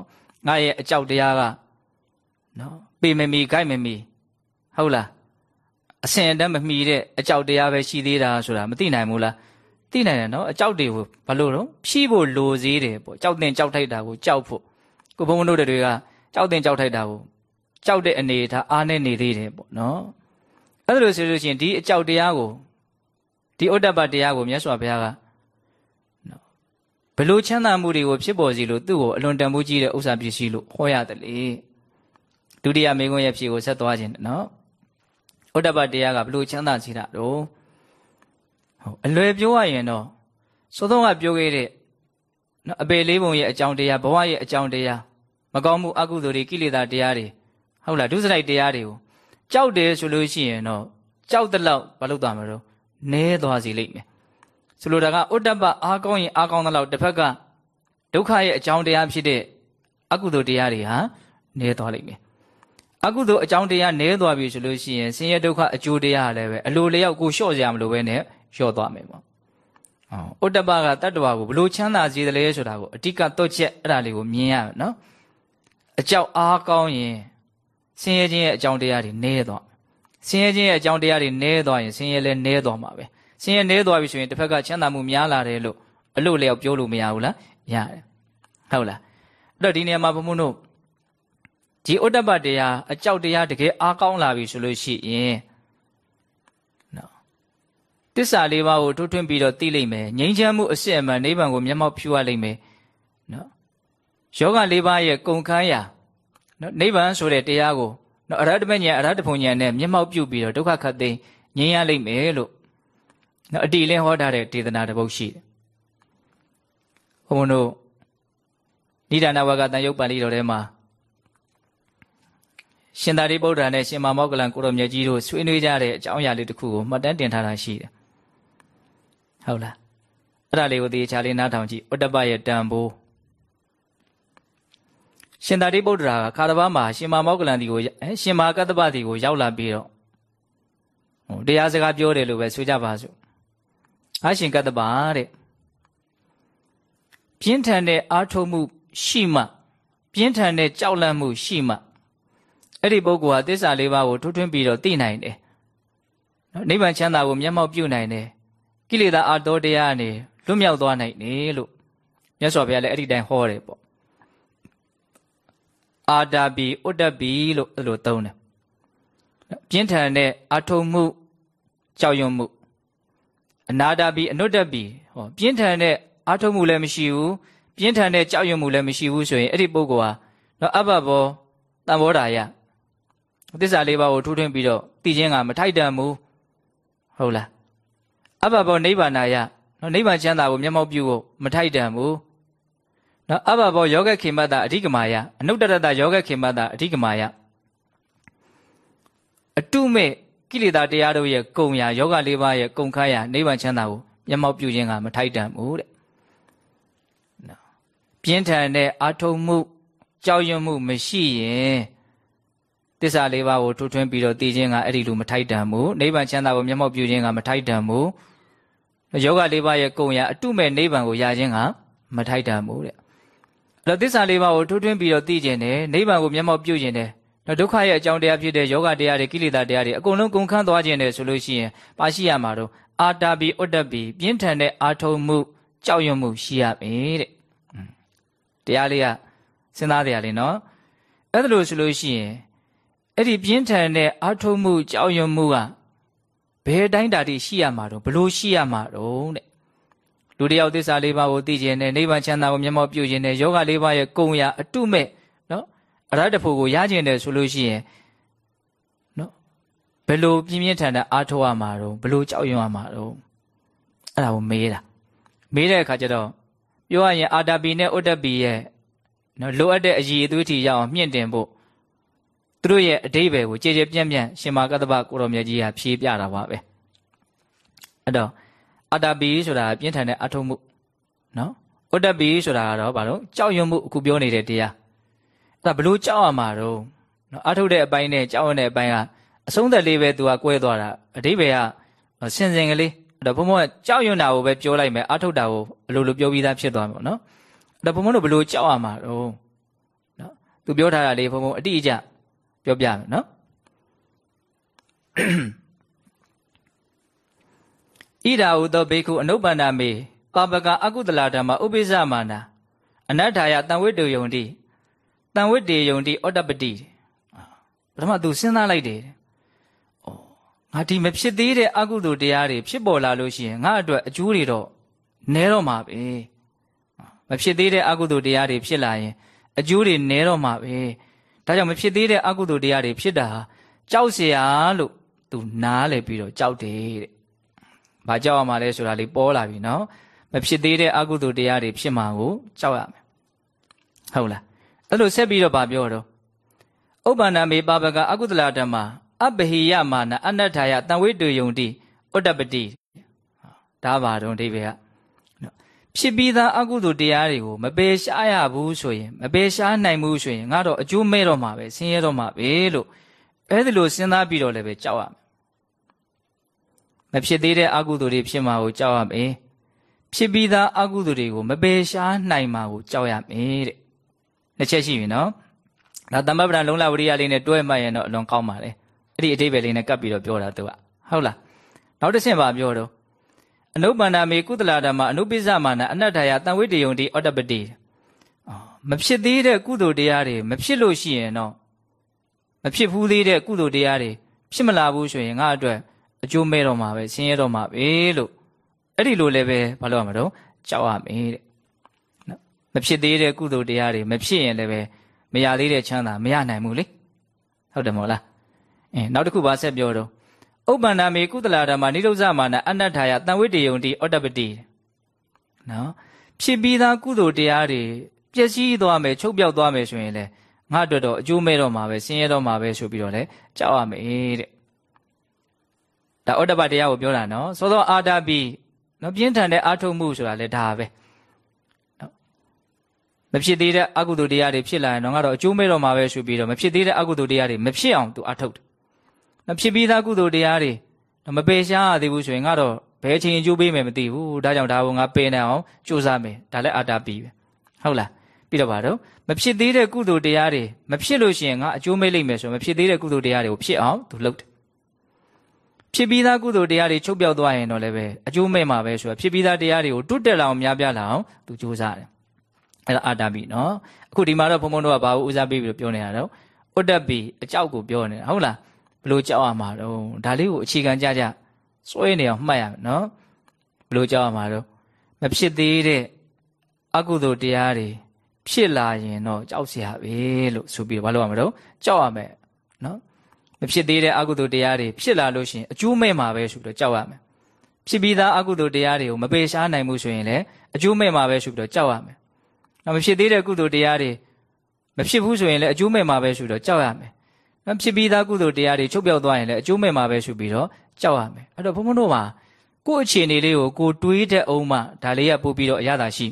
ငါရဲ့အကြောက်တရားကနော်ပေမမီခိုက်မမီဟုတ်လားအစင်အတမ်းမမီတဲ့အကြောက်တရားပဲရှိသေးတာဆိုတာမသိနိုင်ဘူးလားသိနိုင်တယ်နော်အကြောက်တွေကိုဘာလို့တော့ဖြီးဖို့လိုသေးတယ်ပေါ့ကြောက်တင်ကြောက်ထိုက်တာကိုကြောက်ဖို့ကိုဘုံဘုံတို့တွေကကြောက်တင်ကြောက်ထိုက်တာကိုကြောက်တဲ့အနေထားအားနဲ့နေသေးတယ်ပေါ့နော်အဲ့ဒါလို့ဆိုလို့ရှိရင်ဒီအကြောက်တရားကိုဒီဥဒ္ဒပတရားကိုမြတ်စွာဘုရားကနော် ဘလို့ချမ်းသာမှုတွေကိုဖြစ်ပေါ်စီလို့သူ့ကိုအလွန်တန်ဖိုးကြီးတဲ့ဥစ္စာပစ္စည်းလို့ဟောရတယ်လေဒုတိယမေခွန်းရဲ့ဖြေကိုဆက်သွားခြင်းနော်ဥဒ္ဒပတရားကဘလို့ချမ်းသာစီတာတော့ဟုတ်အလွယ်ပြောရရင်တော့သို့သောကပြောခဲ့တဲ့နော်အပေလေးပုံရဲ့အကြောင်းတရားဘဝရဲ့အကြောင်းတရားမကောင်းမှုအကုသိုလ်တွေကိလေသာတရားတွေဟုတ်လားဒုစရိုက်တရားတွေကိုကြောက်တယ်ဆိုလို့ရှိရင်တော့ကြောက်တဲ့လောက်မလုပ်သွားမှာတော့နည်းသွားစေလိမ့်မယ် ဆိုလိုတာကဥတ္တပအားကောင်းရင်အားကောင်းသလောက်တစ်ဖက်ကဒုက္ခရဲ့အကြောင်းတရားဖြစ်တဲ့အကုသိုလ်တရားတွေဟာနည်းသွားလိမ့်မယ်အကုသိုလ်အကြောင်းတရားနည်းသွားပြီဆိုလို့ရှိရင်ဆင်းရဲဒုက္ခအကျိုးတရားလည်းပဲအလိုလျောက်ကိုလျှော့ကြရမလို့ပဲနဲ့လျှော့သွားမယ်ပေါ့။ဩဥတ္တပကတတ္တဝါကိုဘလို့ချမ်းသာစေတယ်လဲဆိုတာကိုအတိကတော့ချက်အဲ့ဒါလေးကိုမြင်ရမယ်နော်။အကြောက်အားကောင်းရင်ဆင်းရဲခြင်းရဲ့အကြောင်းတရားတွေနည်းသွား။ဆင်းရဲခြင်းရဲ့အကြောင်းတရားတွေနည်းသွားရင်ဆင်းရဲလည်းနည်းသွားမှာပဲ။ ဆင်းရဲနည်းသွားပြီဆိုရင်တစ်ဖက်ကချမ်းသာမှုများလာတယ်လို့အလို့လျောက်ပြောလို့မရဘူးလား။ရတယ်။ဟုတ်လား။အဲ့တော့ဒီနေရာမှာဘုံဘုံတို့ဒီဥတ္တပတရားအကြောက်တရားတကယ်အားကောင်းလာပြီဆိုလို့ရှိရင်နော်တစ္ဆာလေးပါးကိုထုတ်ထွင်းပြီးတော့သိလိမ့်မယ်ငြိမ်းချမ်းမှုအစစ်အမှန်နိဗ္ဗာန်ကိုမျက်မှောက်ပြုရလိမ့်မယ်နော်ယောဂလေးပါးရဲ့ကုန်ခန်းရာနော်နိဗ္ဗာန်ဆိုတဲ့တရားကိုနော်အရဟတမဉာဏ်အရဟတဖုန်ဉာဏ်နဲ့မျက်မှောက်ပြုပြီးတော့ဒုက္ခခတ်သိမ်းငြိမ်းရလိမ့်မယ်လို့ နော်အတိလင်းဟောထားတဲ့ဒေသနာတစ်ပုဒ်ရှိတယ်ဘုံဘုံတို့နိဒာနဝကတန်ယုတ်ပါဠိတော်ထဲမှာရှင်သာရိပုတ္တရာနဲ့ရှင်မမောကလန်ကိုရောမြတ်ကြီးတို့ဆွေးနွေးကြတဲ့အကြောင်းအရာလေးတစ်ခုကိုမှတ်တမ်းတင်ထားတာရှိတယ်။ဟုတ်လား။အဲ့ဒါလေးကိုသေချာလေးနားထောင်ကြည့်။ဥတ္တပရဲ့တန်ဖိုးရှင်သာရိပုတ္တရာကခါတဘာမှာရှင်မမောကလန်ဒီကိုရှင်မကတ္တပဒီကိုရောက်လာပြီးတော့ဟိုတရားစကားပြောတယ်လို့ပဲဆိုကြပါစို့။ အရှင်ကတ္တပတဲ့ပြင်းထန်တဲ့အာထုံမှုရှိမှ ပြင်းထန်တဲ့ကြောက်လန့်မှုရှိမှအဲ့ဒီပုဂ္ဂိုလ်ဟာသစ္စာလေးပါးကိုထွထွင်းပြီးတော့သိနိုင်တယ်နော်နိဗ္ဗာန်ချမ်းသာကိုမျက်မှောက်ပြုနိုင်တယ်ကိလေသာအာတောတရားကနေလွတ်မြောက်သွားနိုင်တယ်လို့မြတ်စွာဘုရားလည်းအဲ့ဒီတိုင်းဟောတယ်ပေါ့အာတာဘီဥတ္တဘီလို့အဲ့လိုသုံးတယ်ပြင်းထန်တဲ့အာထုံမှုကြောက်ရွံ့မှု အနာတာဘီအနုတ္တဘီဟောပြင်းထန်တဲ့အာထုံမှုလည်းမရှိဘူးပြင်းထန်တဲ့ကြောက်ရွံ့မှုလည်းမရှိဘူးဆိုရင်အဲ့ဒီပုဂ္ဂိုလ်ဟာတော့အဘဘောတံဘောဓာယသစ္စာလေးပါးကိုထိုးထွင်းပြီးတော့သိခြင်းကမထိုက်တန်ဘူးဟုတ်လားအဘဘောနိဗ္ဗာန်ယနော်နိဗ္ဗာန်ချမ်းသာကိုမျက်မှောက်ပြုဖို့မထိုက်တန်ဘူးနော်အဘဘောယောဂခေမတ္တအဓိကမာယအနုတ္တရတယောဂခေမတ္တအဓိကမာယအတုမဲ့ ကိလေသာတရားတို့ရဲ့ကုံရာယောဂလေးပါးရဲ့ကုံခါရာနိဗ္ဗာန်ချမ်းသာကိုမျက်မှောက်ပြုခြင်းကမထိုက်တန်ဘူးတဲ့နော်ပြင်းထန်တဲ့အာထုံမှုကြောက်ရွံ့မှုမရှိရင်တစ္ဆာလေးပါးကိုထုတ်ထွင်းပြီးတော့သိခြင်းကအဲ့ဒီလိုမထိုက်တန်ဘူးနိဗ္ဗာန်ချမ်းသာကိုမျက်မှောက်ပြုခြင်းကမထိုက်တန်ဘူးယောဂလေးပါးရဲ့ကုံရအတုမဲ့နိဗ္ဗာန်ကိုရခြင်းကမထိုက်တန်ဘူးတဲ့အဲ့တော့တစ္ဆာလေးပါးကိုထုတ်ထွင်းပြီးတော့သိခြင်းနဲ့နိဗ္ဗာန်ကိုမျက်မှောက်ပြုခြင်းနဲ့ ဒုက္ခရဲ့အကြောင်းတရားဖြစ်တဲ့ယောဂတရားတွေကိလေသာတရားတွေအကုန်လုံးကုန်ခန်းသွားခြင်းနဲ့ဆိုလို့ရှိရင်ပါရှိရမှာတော့အာတာဘီဥတ္တဘီပြင်းထန်တဲ့အာထုံမှုကြောက်ရွံ့မှုရှိရပြီတဲ့တရားလေးကစဉ်းစားကြရလေနော်အဲ့ဒါလို့ဆိုလို့ရှိရင်အဲ့ဒီပြင်းထန်တဲ့အာထုံမှုကြောက်ရွံ့မှုကဘယ်တိုင်းတာတိရှိရမှာတော့ဘလို့ရှိရမှာတော့တဲ့လူတယောက်သစ္စာလေးပါးကိုသိခြင်းနဲ့နိဗ္ဗာန်ချမ်းသာကိုမျက်မှောက်ပြုခြင်းနဲ့ယောဂလေးပါးရဲ့ကုံရာအတုမဲ့နော် အရဟတဖို့ကိုရခြင်းတယ်ဆိုလို့ရှိရင်နော်ဘယ်လိုပြင်းပြင်းထန်ထန်အားထုတ်ရမှာတော့ဘယ်လိုကြောက်ရွံ့ရမှာတော့အဲ့ဒါကိုမေးတာမေးတဲ့အခါကျတော့ပြောရရင်အာတာပီနဲ့ဥတ္တပီရဲ့နော်လိုအပ်တဲ့အည်အသွေးထီရအောင်မြင့်တင်ဖို့သူတို့ရဲ့အတိဘယ်ကိုကြည်ကြည်ပြန့်ပြန့်ရှင်မာကတ္တပကိုရောမြတ်ကြီးကဖြေးပြတာပါပဲအဲ့တော့အတ္တပီဆိုတာပြင်းထန်တဲ့အထုံးမှုနော်ဥတ္တပီဆိုတာကတော့ဘာလို့ကြောက်ရွံ့မှုအခုပြောနေတဲ့တရား အဲ့ဒါဘလို့ကြောက်ရမှာတော့နော်အထုတ်တဲ့အပိုင်းနဲ့ကြောက်ရတဲ့အပိုင်းကအဆုံးသက်လေးပဲသူကကွဲသွားတာအတိဘယ်ကဆင်စင်ကလေးအဲ့တော့ဘုံဘုံကကြောက်ရွံ့တာကိုပဲပြောလိုက်မယ်အထုတ်တာကိုအလိုလိုပြောပြီးသားဖြစ်သွားမှာနော်အဲ့တော့ဘုံဘုံတို့ဘလို့ကြောက်ရမှာတော့နော်သူပြောထားတာလေးဘုံဘုံအတိအကျပြောပြမယ်နော်ဣဒာဟုသောဘေခုအနုပ္ပန္နမေပါပကအကုသလာဓမ္မဥပိ္ပဇမာနာအနတ္ထာယတံဝိတေယုံတိ တံဝိတေယုံတိဩတ္တပတိပထမသူစဉ်းစားလိုက်တယ်ဩငါဒီမဖြစ်သေးတဲ့အကုသိုလ်တရားတွေဖြစ်ပေါ်လာလို့ရှိရင်ငါအတွက်အကျိုးတွေတော့နဲတော့မှာပဲမဖြစ်သေးတဲ့အကုသိုလ်တရားတွေဖြစ်လာရင်အကျိုးတွေနဲတော့မှာပဲဒါကြောင့်မဖြစ်သေးတဲ့အကုသိုလ်တရားတွေဖြစ်တာကြောက်เสียလို့သူနားလည်ပြီးတော့ကြောက်တယ်တဲ့။ဘာကြောက်ရမှာလဲဆိုတာလေးပေါ်လာပြီနော်။မဖြစ်သေးတဲ့အကုသိုလ်တရားတွေဖြစ်မှာကိုကြောက်ရမယ်။ဟုတ်လား။ အဲ့လိုဆက်ပြီးတော့ဗာပြောတော့ဥပ္ပန္နမေပါပကအကုသလဓမ္မအပဟိယမာနအနတ္ထာယတံဝိတုယုံတိဥတ္တပတိဒါပါတော့အိဗေကဖြစ်ပြီးသားအကုသိုလ်တရားတွေကိုမပယ်ရှားရဘူးဆိုရင်မပယ်ရှားနိုင်ဘူးဆိုရင်ငါတော့အကျိုးမဲ့တော့မှာပဲဆင်းရဲတော့မှာပဲလို့အဲ့ဒီလိုစဉ်းစားပြီးတော့လည်းပဲကြောက်ရမယ်မဖြစ်သေးတဲ့အကုသိုလ်တွေဖြစ်မှာကိုကြောက်ရမယ်ဖြစ်ပြီးသားအကုသိုလ်တွေကိုမပယ်ရှားနိုင်မှာကိုကြောက်ရမယ်တဲ့ နှစ်ချက်ရှိပြီနော်ဒါတမ္ပပဒလုံးလာဝရိယလေးနဲ့တွဲမှတ်ရင်တော့အလွန်ကောင်းပါလေအဲ့ဒီအတိပ္ပယ်လေးနဲ့ကပ်ပြီးတော့ပြောတာသူကဟုတ်လားနောက်တစ်ဆင့်ပါပြောတော့အနုပ္ပန္နမေကုသလာဓမ္မအနုပိစ္ဆမာနအနတ္ထယတံဝိတ္တယုံတိအောတ္တပတိမဖြစ်သေးတဲ့ကုသိုလ်တရားတွေမဖြစ်လို့ရှိရင်တော့မဖြစ်ဘူးသေးတဲ့ကုသိုလ်တရားတွေဖြစ်မလာဘူးဆိုရင်ငါအတွက်အကျိုးမဲ့တော့မှာပဲဆင်းရဲတော့မှာပဲလို့အဲ့ဒီလိုလည်းပဲဘာလို့ရမှာတော့ကြောက်ရမယ်တဲ့နော် မဖြစ်သေးတဲ့ကုသိုလ်တရားတွေမဖြစ်ရင်လည်းပဲမရသေးတဲ့ချမ်းသာမရနိုင်ဘူးလေဟုတ်တယ်မို့လားအဲနောက်တစ်ခုပါဆက်ပြောတော့ဥပ္ပန္နမေကုသလာဓမ္မနိရုဇ္ဇမာနအနတ္ထာယတံဝိတ္တယုံတိဩတ္တပတိနော်ဖြစ်ပြီးသားကုသိုလ်တရားတွေပျက်စီးသွားမယ်ချုပ်ပြောက်သွားမယ်ဆိုရင်လေငါအတွက်တော့အကျိုးမဲ့တော့မှာပဲဆင်းရဲတော့မှာပဲဆိုပြီးတော့လေကြောက်ရမယ်တဲ့ဒါဩတ္တပတရားကိုပြောတာနော်သောသောအာတာပိနော်ပြင်းထန်တဲ့အာထုံမှုဆိုတာလေဒါပဲနော် မဖြစ်သေးတဲ့အကုသိုလ်တရားတွေဖြစ်လာရင်တော့ငါတော့အကျိုးမဲ့တော့မှာပဲဆိုပြီးတော့မဖြစ်သေးတဲ့အကုသိုလ်တရားတွေမဖြစ်အောင်သူအထုတ်တယ်နော်ဖြစ်ပြီးသားကုသိုလ်တရားတွေမပယ်ရှားရသေးဘူးဆိုရင်ငါတော့ဘယ်အချိန်အကျိုးပေးမယ်မသိဘူးဒါကြောင့်ဒါကိုငါပယ်နိုင်အောင်ကြိုးစားမယ်ဒါလည်းအာတာပိပဲဟုတ်လားပြီးတော့ပါတော့မဖြစ်သေးတဲ့ကုသိုလ်တရားတွေမဖြစ်လို့ရှိရင်ငါအကျိုးမေ့လိမ့်မယ်ဆိုမဖြစ်သေးတဲ့ကုသိုလ်တရားတွေကိုဖြစ်အောင်သူလုပ်တယ်ဖြစ်ပြီးသားကုသိုလ်တရားတွေချုပ်ပြောက်သွားရင်တော့လည်းပဲအကျိုးမဲ့မှာပဲဆိုတော့ဖြစ်ပြီးသားတရားတွေကိုတွတ်တက်လာအောင်များပြားလာအောင်သူစူးစမ်းတယ် အဲ့ဒါအာတာပိနော်အခုဒီမှာတော့ဘုံဘုံတို့ကဘာကိုဦးစားပေးပြီးတော့ပြောနေတာတော့ဥဒ္ဒပိအကြောက်ကိုပြောနေတာဟုတ်လားဘလို့ကြောက်ရမှာတော့ဒါလေးကိုအခြေခံကြကြစွဲနေအောင်မှတ်ရမယ်နော်ဘလို့ကြောက်ရမှာတော့မဖြစ်သေးတဲ့အကုသိုလ်တရားတွေဖြစ်လာရင်တော့ကြောက်เสียပဲလို့ဆိုပြီးဘာလို့ရမလို့ကြောက်ရမယ်နော်မဖြစ်သေးတဲ့အကုသိုလ်တရားတွေဖြစ်လာလို့ရှိရင်အကျိုးမဲ့မှာပဲဆိုပြီးတော့ကြောက်ရမယ်ဖြစ်ပြီးသားအကုသိုလ်တရားတွေကိုမပယ်ရှားနိုင်ဘူးဆိုရင်လည်းအကျိုးမဲ့မှာပဲဆိုပြီးတော့ကြောက်ရမယ် နော်မဖြစ်သေးတဲ့ကုသိုလ်တရားတွေမဖြစ်ဘူးဆိုရင်လည်းအကျိုးမဲ့မှာပဲဆိုပြီးတော့ကြောက်ရမယ်နော်ဖြစ်ပြီးသားကုသိုလ်တရားတွေချုပ်ပြောက်သွားရင်လည်းအကျိုးမဲ့မှာပဲဆိုပြီးတော့ကြောက်ရမယ်အဲ့တော့ဘုန်းဘုန်းတို့မှာကိုယ့်အခြေအနေလေးကိုကိုတွေးတဲ့အောင်မှဒါလေးကပို့ပြီးတော့အရသာရှိ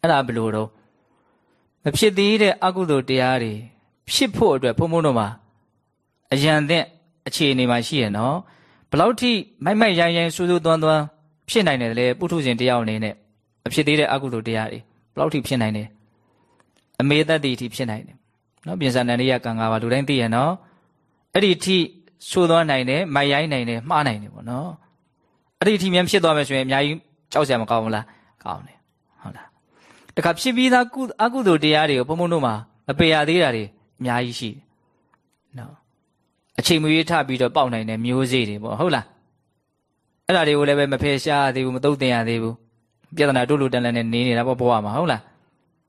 အဲ့ဒါဘယ်လိုတော့မဖြစ်သေးတဲ့အကုသိုလ်တရားတွေဖြစ်ဖို့အတွက်ဘုန်းဘုန်းတို့မှာအရန်တဲ့အခြေအနေမှာရှိရနော်ဘလောက်ထိမိုက်မိုက်ရိုင်းရိုင်းဆူဆူသွန်းသွန်းဖြစ်နိုင်တယ်လေပုထုဇဉ်တယောက်အနေနဲ့ မဖြစ်သေးတဲ့အကုသိုလ်တရားတွေဘလောက်ထိဖြစ်နိုင်တယ်အမေတ္တတိထိဖြစ်နိုင်တယ်နော်ပြင်စံတန်လေးရကံကားပါလူတိုင်းသိရနော်အဲ့ဒီထိဆိုးသွားနိုင်တယ်မိုက်ရိုင်းနိုင်တယ်မှားနိုင်တယ်ပေါ့နော်အဲ့ဒီထိမြန်ဖြစ်သွားမယ်ဆိုရင်အများကြီးကြောက်စရာမကောင်းဘူးလားကောင်းတယ်ဟုတ်လားတခါဖြစ်ပြီးသားကုအကုသိုလ်တရားတွေကိုဘုံဘုံတို့မှာမပေရသေးတာတွေအများကြီးရှိတယ်နော်အချိန်မရွေးထပြီးတော့ပေါက်နိုင်တဲ့မျိုးစေ့တွေပေါ့ဟုတ်လားအဲ့ဒါတွေကိုလည်းပဲမဖယ်ရှားသေးဘူးမတုတ်တင်ရသေးဘူး ပြဿနာတို့လိုတန်လန်နဲ့နေနေတာပေါ့ဘဝမှာဟုတ်လား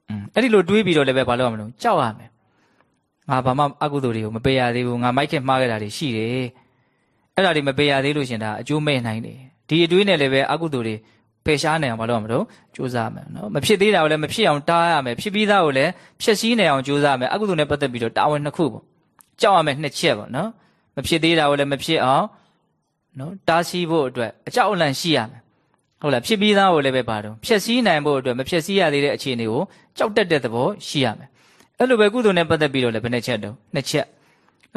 อืมအဲ့ဒီလိုတွေးပြီးတော့လည်းပဲဘာလုပ်ရမလို့ကြောက်ရမယ်ငါဘာမှအကုသိုလ်တွေကိုမပေးရသေးဘူးငါမိုက်ခင်မှားခဲ့တာတွေရှိတယ်အဲ့ဒါတွေမပေးရသေးလို့ရှင်ဒါအကျိုးမဲ့နိုင်တယ်ဒီအတွေးနဲ့လည်းပဲအကုသိုလ်တွေဖယ်ရှားနိုင်အောင်ဘာလို့မလို့ကြိုးစားမယ်နော်မဖြစ်သေးတာကိုလည်းမဖြစ်အောင်တားရမယ်ဖြစ်ပြီးသားကိုလည်းဖြည့်ဆည်းနိုင်အောင်ကြိုးစားမယ်အကုသိုလ်နဲ့ပတ်သက်ပြီးတော့တာဝန်နှစ်ခုပေါ့ကြောက်ရမယ်နှစ်ချက်ပေါ့နော်မဖြစ်သေးတာကိုလည်းမဖြစ်အောင်နော်တားဆီးဖို့အတွက်အကြောက်အလန့်ရှိရမယ် ဟုတ်လားဖြစ်ပြီးသားကိုလည်းပဲပါတော့ဖြည့်ဆည်းနိုင်ဖို့အတွက်မဖြည့်ဆည်းရသေးတဲ့အခြေအနေကိုကြောက်တတ်တဲ့သဘောရှိရမယ်အဲ့လိုပဲကုသိုလ်နဲ့ပတ်သက်ပြီးတော့လည်းဘယ်နှချက်တော့နှစ်ချက်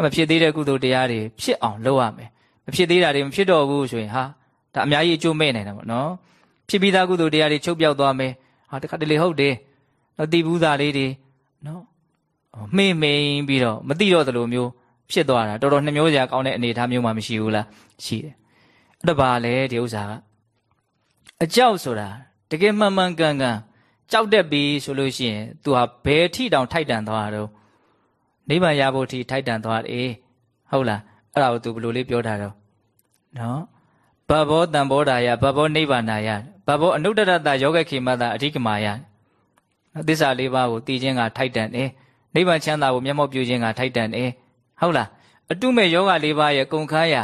မဖြစ်သေးတဲ့ကုသိုလ်တရားတွေဖြစ်အောင်လုပ်ရမယ်မဖြစ်သေးတာတွေမဖြစ်တော့ဘူးဆိုရင်ဟာဒါအများကြီးအကျိုးမဲ့နိုင်တာပေါ့နော်ဖြစ်ပြီးသားကုသိုလ်တရားတွေချုပ်ပြောက်သွားမယ်ဟာတခါတလေဟုတ်တယ်နော်တိဘူးသားလေးတွေနော်မှိမ့်မိန်ပြီးတော့မတိတော့သလိုမျိုးဖြစ်သွားတာတော်တော်နှမျိုးစရာကောင်းတဲ့အနေအထားမျိုးမှမရှိဘူးလားရှိတယ်အဲ့ဒါပါလေဒီဥစ္စာက အကြောက်ဆိုတာတကယ်မှန်မှန်ကန်ကန်ကြောက်တတ်ပြီဆိုလို့ရှိရင် तू ဟာဘယ်ထိတောင်ထိုက်တန်သွားတော့နိဗ္ဗာန်ရဖို့ထိထိုက်တန်သွားတယ်ဟုတ်လားအဲ့ဒါကို तू ဘယ်လိုလေးပြောတာတော့နော်ဘဘောတံဘောဓာယဘဘောနိဗ္ဗာန်ယဘဘောအနုတ္တရတယောဂခေမတအဓိကမာယသစ္စာလေးပါးကိုတည်ခြင်းကထိုက်တန်တယ်နိဗ္ဗာန်ချမ်းသာကိုမျက်မှောက်ပြုခြင်းကထိုက်တန်တယ်ဟုတ်လားအတုမဲ့ယောဂလေးပါးရဲ့ကုန်ခန်းရာ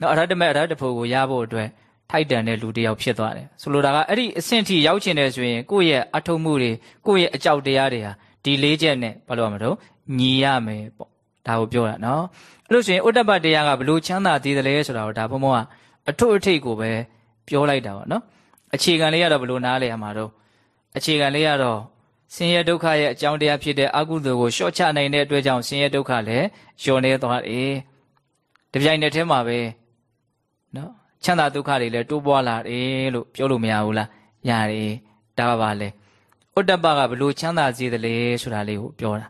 နော်အရဟတမေအရဟတဖို့ကိုရဖို့အတွက် ထိုက်တန်တဲ့လူတစ်ယောက်ဖြစ်သွားတယ်ဆိုလိုတာကအဲ့ဒီအဆင့်ထိရောက်ချင်တယ်ဆိုရင်ကိုယ့်ရဲ့အထုံမှုတွေကိုယ့်ရဲ့အကြောက်တရားတွေဟာဒီလေးချက်နဲ့ဘာလို့ရမလို့ညီရမယ်ပေါ့ဒါကိုပြောတာနော်အဲ့လို့ဆိုရင်ဥတ္တပတရားကဘလို့ချမ်းသာသေးတယ်လဲဆိုတာကိုဒါဘုံဘုံကအထွတ်အထိပ်ကိုပဲပြောလိုက်တာပေါ့နော်အခြေခံလေးကတော့ဘယ်လိုနားလဲရမှာတော့အခြေခံလေးကတော့ဆင်းရဲဒုက္ခရဲ့အကြောင်းတရားဖြစ်တဲ့အကုသိုလ်ကိုလျှော့ချနိုင်တဲ့အတွက်ကြောင့်ဆင်းရဲဒုက္ခလည်းလျော့နေသွားတယ်တပြိုင်နက်တည်းမှာပဲနော် ချမ်းသာဒုက္ခတွေလည်းတိုးပွားလာတယ်လို့ပြောလို့မရဘူးလားရတယ်ဒါပါလေဥတ္တပကဘလို့ချမ်းသာစေသလဲဆိုတာလေးကိုပြောတာ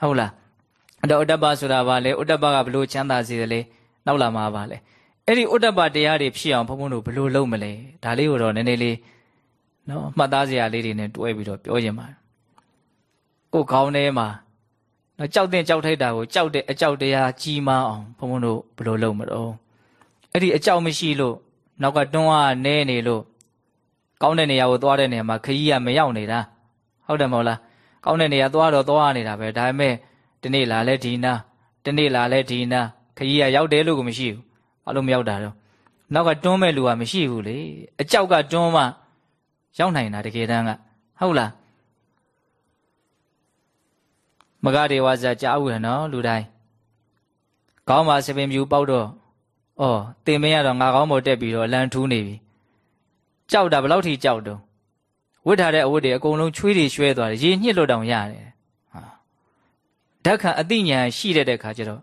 ဟုတ်လားအဲ့တော့ဥတ္တပဆိုတာဘာလဲဥတ္တပကဘလို့ချမ်းသာစေသလဲနောက်လာမှာပါလေအဲ့ဒီဥတ္တပတရားတွေဖြစ်အောင်ဘုန်းဘုန်းတို့ဘလို့လုပ်မလဲဒါလေးကိုတော့နည်းနည်းလေးနော်မှတ်သားစရာလေးတွေနဲ့တွဲပြီးတော့ပြောခြင်းပါတယ်ကိုခေါင်းထဲမှာနော်ကြောက်တဲ့ကြောက်ထိုက်တာကိုကြောက်တဲ့အကြောက်တရားကြီးမားအောင်ဘုန်းဘုန်းတို့ဘလို့လုပ်မလို့ အဲ့ဒီအကြောက်မရှိလို့နောက်ကတွန်းအားနဲနေလို့ကောင်းတဲ့နေရာကိုသွားတဲ့နေရာမှာခကြီးကမရောက်နေတာဟုတ်တယ်မဟုတ်လားကောင်းတဲ့နေရာသွားတော့သွားနေတာပဲဒါပေမဲ့ဒီနေ့လာလဲဒီနာဒီနေ့လာလဲဒီနာခကြီးကရောက်တယ်လို့ကိုမရှိဘူးဘာလို့မရောက်တာတော့နောက်ကတွန်းမဲ့လူကမရှိဘူးလေအကြောက်ကတွန်းမှရောက်နိုင်တာတကယ်တမ်းကဟုတ်လားမဂဒေဝဇာကြားဦးရနော်လူတိုင်းကောင်းပါစပင်ပြူပေါက်တော့ ဩတင်မင်းရတော့ငါကောင်းပေါ်တက်ပြီးတော့လန်ထူးနေပြီကြောက်တာဘယ်လောက်ထိကြောက်တုံးဝတ်ထားတဲ့အဝတ်တွေအကုန်လုံးချွေးတွေရွှဲသွားတယ်ရေညှစ်လို့တောင်ရတယ်ဟာဓာတ်ခံအသိဉာဏ်ရှိတဲ့ခါကျတော့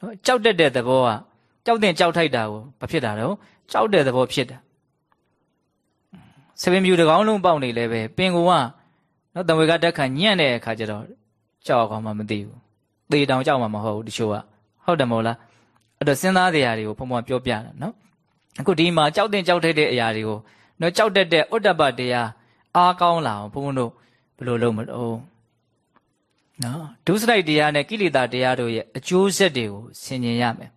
နော်ကြောက်တတ်တဲ့သဘောကကြောက်တဲ့ကြောက်ထိုက်တာကိုဘာဖြစ်တာတော့ကြောက်တဲ့သဘောဖြစ်တာစပင်ပြူတကောင်းလုံးပေါက်နေလဲပဲပင်ကူကနော်တံဝေကဓာတ်ခံညံ့တဲ့အခါကျတော့ကြောက်အောင်မှမသိဘူးသေတောင်ကြောက်မှမဟုတ်ဘူးတချို့ကဟုတ်တယ်မဟုတ်လား အဲ့တော့စဉ်းစားတရားတွေကိုဘုံဘုံပြောပြတာနော်အခုဒီမှာကြောက်တဲ့ကြောက်ထိုက်တဲ့အရာတွေကိုနော်ကြောက်တတ်တဲ့ဥတ္တပတရားအားကောင်းလာအောင်ဘုံဘုံတို့ဘယ်လိုလုပ်မလို့နော်ဒုစရိုက်တရားနဲ့ကိလေသာတရားတို့ရဲ့အကျိုးဆက်တွေကိုဆင်ခြင်ရမယ်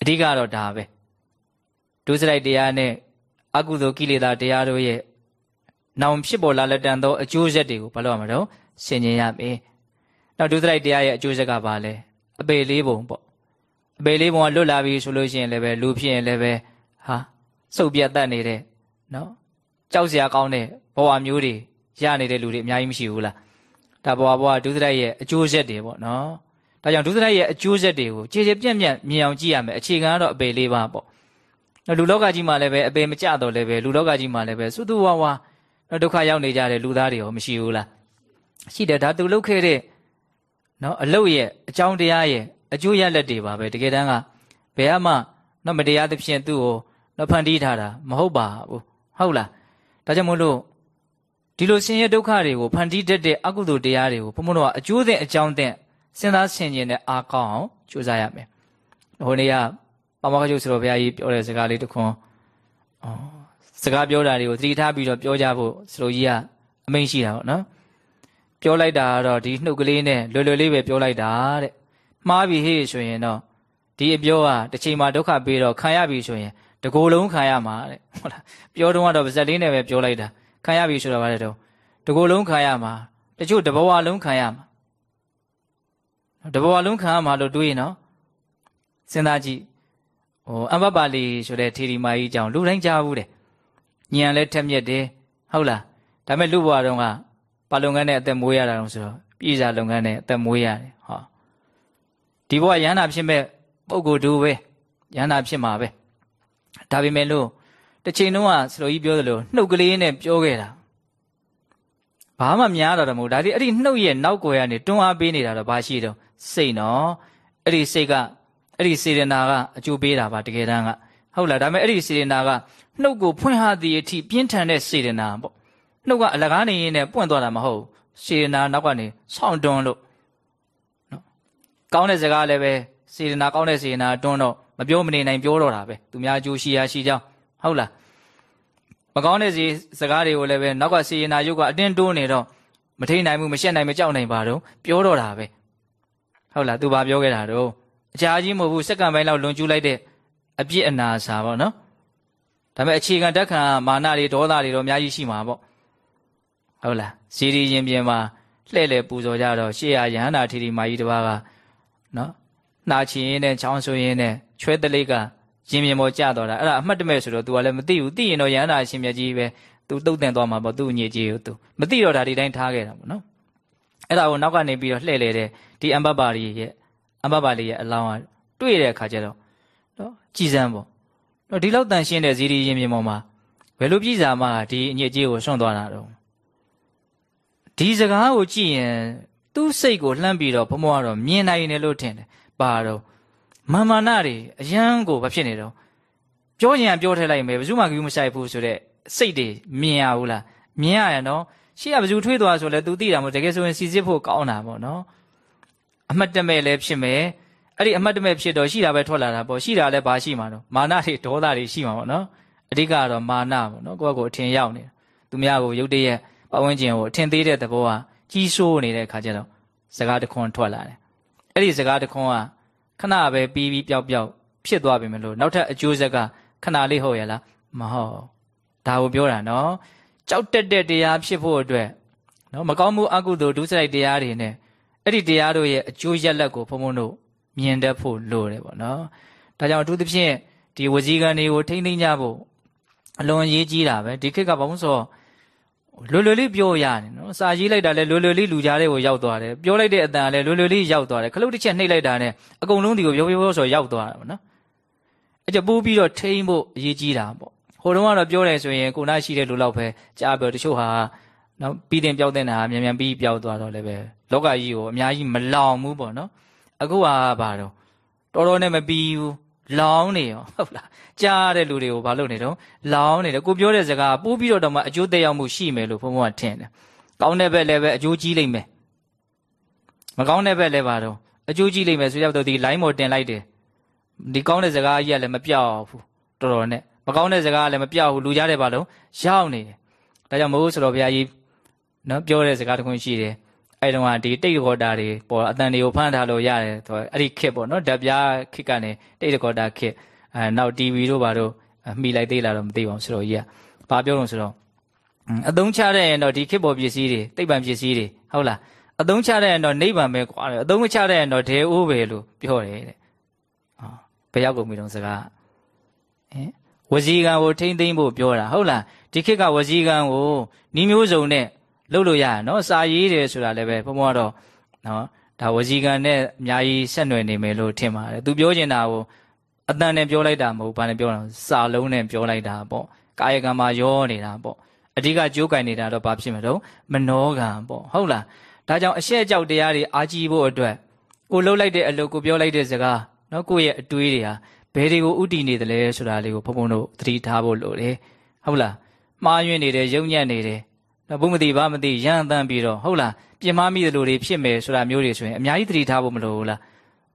အဓိကတော့ဒါပဲဒုစရိုက်တရားနဲ့အကုသိုလ်ကိလေသာတရားတို့ရဲ့နောင်ဖြစ်ပေါ်လာလက်တန်သောအကျိုးဆက်တွေကိုဘာလို့ရမလို့ဆင်ခြင်ရမယ်နောက်ဒုစရိုက်တရားရဲ့အကျိုးဆက်ကဘာလဲ အပေလေးပုံပေါ့အပေလေးပုံကလွတ်လာပြီဆိုလို့ရှိရင်လည်းပဲလူဖြစ်ရင်လည်းပဲဟာစုပ်ပြတ်တတ်နေတဲ့နော်ကြောက်စရာကောင်းတဲ့ဘဝမျိုးတွေရနေတဲ့လူတွေအများကြီးမရှိဘူးလားဒါဘဝဘဝဒုစရိုက်ရဲ့အကျိုးဆက်တွေပေါ့နော်ဒါကြောင့်ဒုစရိုက်ရဲ့အကျိုးဆက်တွေကိုခြေခြေပြန့်ပြန့်မြင်အောင်ကြည့်ရမယ်အခြေခံကတော့အပေလေးပါပေါ့နော်လူလောကကြီးမှာလည်းပဲအပေမကြတော့လည်းပဲလူလောကကြီးမှာလည်းပဲစွတ်တူဝါဝါနော်ဒုက္ခရောက်နေကြတဲ့လူသားတွေရောမရှိဘူးလားရှိတယ်ဒါသူလုပ်ခဲ့တဲ့ နော်အလုတ်ရဲ့အကြောင်းတရားရဲ့အကျိုးရလက်တွေပါပဲတကယ်တမ်းကဘယ်အမှနော်မတရားသဖြင့်သူ့ကိုနော်ဖန်တီးထားတာမဟုတ်ပါဘူးဟုတ်လားဒါကြောင့်မို့လို့ဒီလိုဆင်းရဲဒုက္ခတွေကိုဖန်တီးတတ်တဲ့အကုသိုလ်တရားတွေကိုဘုံဘုံတို့ကအကျိုးတဲ့အကြောင်းတဲ့စဉ်းစားဆင်ခြင်တဲ့အားကောင်းအောင်ကြိုးစားရမယ်ဟိုနေ့ကပမခကျုပ်ဆရာဘုရားကြီးပြောတဲ့စကားလေးတစ်ခွန်းအော်စကားပြောတာတွေကိုသတိထားပြီးတော့ပြောကြဖို့ဆရာကြီးကအမိန့်ရှိတာပေါ့နော် ပြောလိုက်တာကတော့ဒီနှုတ်ကလေးနဲ့လွယ်လွယ်လေးပဲပြောလိုက်တာတဲ့မှားပြီဟေ့ဆိုရင်တော့ဒီအပြောကတစ်ချိန်မှာဒုက္ခပေးတော့ခံရပြီဆိုရင်တကိုယ်လုံးခံရမှာတဲ့ဟုတ်လားပြောတော့ကတော့ပါဇက်လေးနဲ့ပဲပြောလိုက်တာခံရပြီဆိုတော့ဗါတဲ့တော့တကိုယ်လုံးခံရမှာတချို့တဘဝလုံးခံရမှာတဘဝလုံးခံရမှာလို့တွေးရင်နော်စဉ်းစားကြည့်ဟိုအမ္ပပါလီဆိုတဲ့ထေရီမာကြီးအကြောင်းလူတိုင်းကြားဘူးတဲ့ညံလဲထက်မြက်တယ်ဟုတ်လားဒါမဲ့လူဘဝတုန်းက ဘာလုပ်ငန်းနဲ့အသက်မွေးရတာတော့ဆိုတော့ပြည်စာလုပ်ငန်းနဲ့အသက်မွေးရတယ်ဟောဒီဘဝရဟန္တာဖြစ်မဲ့ပုဂ္ဂိုလ်တူပဲရဟန္တာဖြစ်မှာပဲဒါပေမဲ့လို့တစ်ချိန်လုံးကဆရာကြီးပြောသလိုနှုတ်ကလေးနဲ့ပြောခဲ့တာဘာမှများတော့မဟုတ်ဒါဒီအဲ့ဒီနှုတ်ရဲ့နောက်ွယ်ကနေတွန်းအားပေးနေတာတော့ဘာရှိတော့စိတ်နော်အဲ့ဒီစိတ်ကအဲ့ဒီစေတနာကအကျိုးပေးတာပါတကယ်တမ်းကဟုတ်လားဒါပေမဲ့အဲ့ဒီစေတနာကနှုတ်ကိုဖွင့်ဟသည်အထိပြင်းထန်တဲ့စေတနာပေါ့ နှုတ်ကအလကားနေရင်နဲ့ပွင့်သွားတာမဟုတ်စေတနာနောက်ကနေဆောင်းတွန်းလို့နော်ကောင်းတဲ့စကားလည်းပဲစေတနာကောင်းတဲ့စေတနာတွန်းတော့မပြောမနေနိုင်ပြောတော့တာပဲသူများအကျိုးရှိရရှိကြောင်းဟုတ်လားမကောင်းတဲ့စီစကားတွေကိုလည်းပဲနောက်ကစေရနာယုတ်ကအတင်းတွန်းနေတော့မထိန်နိုင်ဘူးမရှက်နိုင်မကြောက်နိုင်ပါတော့ပြောတော့တာပဲဟုတ်လားသူဘာပြောခဲ့တာတော့အချာကြီးမဟုတ်ဘူးစက္ကန့်ပိုင်းလောက်လွန်ကျူးလိုက်တဲ့အပြစ်အနာစာပေါ့နော်ဒါပေမဲ့အခြေခံတက်ခံမာနတွေဒေါသတွေတော့အများကြီးရှိမှာပေါ့ ဟုတ်လားစီရီရင်ပြင်မှာလှဲ့လေပူဇော်ကြတော့ရှေ့ရရဟန္တာထီထီမာကြီးတစ်ပါးကနော်နှာချင်ရင်းနဲ့ချောင်းဆိုရင်းနဲ့ချွဲတလိကရင်ပြင်ပေါ်ကျတော့တာအဲ့ဒါအမှတ်တမဲ့ဆိုတော့ तू ကလည်းမသိဘူးသိရင်တော့ရဟန္တာရှင်မြတ်ကြီးပဲ तू တုတ်တင်သွားမှာပေါ့သူ့ညစ်ကြီးကို तू မသိတော့ဒါဒီတိုင်းထားခဲ့တာပေါ့နော်အဲ့ဒါကိုနောက်ကနေပြီးတော့လှဲ့လေတဲ့ဒီအမ္ပပါရီရဲ့အမ္ပပါရီရဲ့အလောင်းကတွေ့တဲ့အခါကျတော့နော်ကြည်စမ်းပေါ့ တော့ဒီလောက်တန်ရှင်းတဲ့ဇီဒီရင်ပြင်ပေါ်မှာဘယ်လိုပြည်စာမှဒီအညစ်အကြေးကိုဆွန့်သွားတာတော့ ဒီစကားကိုကြည့်ရင်သူ့စိတ်ကိုလှမ်းပြီးတော့ဘုံဘွားတော့မြင်နိုင်တယ်လို့ထင်တယ်ပါတော့မာမာနတွေအယံကိုဘာဖြစ်နေတော့ပြောရင်ပြောထည့်လိုက်မယ်ဘယ်သူမှကူမဆိုင်ဘူးဆိုတော့စိတ်တွေမြင်ရဘူးလားမြင်ရရနော်ရှေ့ကဘယ်သူထွေးသွားဆိုလဲ तू သိတာမဟုတ်တကယ်ဆိုရင်စီစစ်ဖို့ကောင်းတာပေါ့နော်အမှတ်တမဲ့လည်းဖြစ်မယ်အဲ့ဒီအမှတ်တမဲ့ဖြစ်တော့ရှိတာပဲထွက်လာတာပေါ့ရှိတာလည်းဘာရှိမှာတော့မာနတွေဒေါသတွေရှိမှာပေါ့နော်အဓိကတော့မာနပေါ့နော်ကိုယ့်ကိုအထင်ရောက်နေသူများကိုရုတ်တရက် ပတ်ဝန်းကျင်ကိုအထင်သေးတဲ့သဘောကကြီးစိုးနေတဲ့ခါကျတော့စကားတခွန်းထွက်လာတယ်အဲ့ဒီစကားတခွန်းကခဏပဲပြီးပြီးပျောက်ပျောက်ဖြစ်သွားပြီမလို့နောက်ထပ်အကျိုးဆက်ကခဏလေးဟုတ်ရလားမဟုတ်ဒါကိုပြောတာနော်ကြောက်တက်တဲ့တရားဖြစ်ဖို့အတွက်နော်မကောင်းမှုအကုသိုလ်ဒုစရိုက်တရားတွေနဲ့အဲ့ဒီတရားတို့ရဲ့အကျိုးရလဒ်ကိုဘုံဘုံတို့မြင်တတ်ဖို့လိုတယ်ပေါ့နော်ဒါကြောင့်အထူးသဖြင့်ဒီဝစီကံတွေကိုထိမ့်သိမ့်ကြဖို့အလွန်အရေးကြီးတာပဲဒီခေတ်ကဘာလို့ဆို လွယ်လွယ်လေးပြောရတယ်နော်စာရေးလိုက်တာလဲလွယ်လွယ်လေးလူကြားတဲ့ကိုရောက်သွားတယ်ပြောလိုက်တဲ့အတန်လဲလွယ်လွယ်လေးရောက်သွားတယ်ခလုတ်တစ်ချက်နှိပ်လိုက်တာနဲ့အကုန်လုံးဒီကိုပြောပြောဆိုရောက်သွားတာပေါ့နော်အဲ့ကျပိုးပြီးတော့ထိမ့်ဖို့အရေးကြီးတာပေါ့ဟိုတုန်းကတော့ပြောတယ်ဆိုရင်ကိုနာရှိတဲ့လူလောက်ပဲကြားပြောတချို့ဟာနော်ပြီးတင်ပြောက်တဲ့နာမြန်မြန်ပြီးပြောက်သွားတော့လည်းပဲလောကကြီးကိုအများကြီးမလောင်ဘူးပေါ့နော်အခုဟာဘာတော့တော်တော်နဲ့မပြီးဘူး လောင်းနေရောဟုတ်လားကြားတဲ့လူတွေကိုဘာလုပ်နေတော့လောင်းနေတယ်ကိုပြောတဲ့စကားပိုးပြီးတော့တော့မှအကျိုးသက်ရောက်မှုရှိမယ်လို့ဘုံဘုံကထင်တယ်ကောင်းတဲ့ဘက်လည်းပဲအကျိုးကြီးလိမ့်မယ်မကောင်းတဲ့ဘက်လည်းပါတော့အကျိုးကြီးလိမ့်မယ်ဆိုတော့ဒီ line ပေါ်တင်လိုက်တယ်ဒီကောင်းတဲ့စကားကြီးကလည်းမပြောက်ဘူးတော်တော်နဲ့မကောင်းတဲ့စကားကလည်းမပြောက်ဘူးလူကြားတဲ့ဘာလို့ရောက်နေတယ်ဒါကြောင့်မို့ဆိုတော့ဘုရားကြီးနော်ပြောတဲ့စကားတခုရှိတယ် အဲ့တုန်းကဒီတိတ်ရကောတာတွေပေါ်အတန်တွေကိုဖမ်းထားလို့ရတယ်ဆိုတော့အဲ့ဒီခစ်ပေါ့နော်ဓာတ်ပြားခစ်ကနေတိတ်ရကောတာခစ်အဲနောက် TV တို့ဘာတို့မှီလိုက်သေးလားတော့မသိပါဘူးဆိုတော့ကြီးကဘာပြောလို့ဆိုတော့အသုံးချတဲ့ရင်တော့ဒီခစ်ပေါ်ပစ္စည်းတွေတိတ်ပံပစ္စည်းတွေဟုတ်လားအသုံးချတဲ့ရင်တော့နိဗ္ဗာန်ပဲကွာတယ်အသုံးမချတဲ့ရင်တော့ဒေအိုးပဲလို့ပြောတယ်တဲ့ဟောဘယ်ရောက်ကုန်ပြီတော့စကားဟင်ဝစီကံကိုထိမ့်သိမ့်ဖို့ပြောတာဟုတ်လားဒီခေတ်ကဝစီကံကိုဤမျိုးစုံနဲ့ လုပ်လို့ရရနော်စာရေးတယ်ဆိုတာလည်းပဲဘုံဘုံကတော့နော်ဒါဝစီကံနဲ့အများကြီးဆက်နွယ်နေမယ်လို့ထင်ပါတယ်သူပြောချင်တာကိုအတန်နဲ့ပြောလိုက်တာမဟုတ်ဘာနဲ့ပြောတာစာလုံးနဲ့ပြောလိုက်တာပေါ့ကာယကံမှာရောနေတာပေါ့အဓိကကြိုးကင်နေတာတော့ဘာဖြစ်မလို့မနောကံပေါ့ဟုတ်လားဒါကြောင့်အရှက်ကြောက်တရားတွေအာကြီးဖို့အတွက်ကိုလှုပ်လိုက်တဲ့အလုပ်ကိုပြောလိုက်တဲ့စကားနော်ကိုယ့်ရဲ့အတွေးတွေဟာဘယ်တွေကိုဥတည်နေတယ်လဲဆိုတာလေးကိုဘုံဘုံတို့သတိထားဖို့လိုတယ်ဟုတ်လားမှားယွင်းနေတယ်ယုံညံ့နေတယ် ဘုမသိဘာမသိရန်တန်းပြီးတော့ဟုတ်လားပြင်မမိသလိုတွေဖြစ်မယ်ဆိုတာမျိုးတွေဆိုရင်အများကြီးသတိထားဖို့မလိုဘူးလား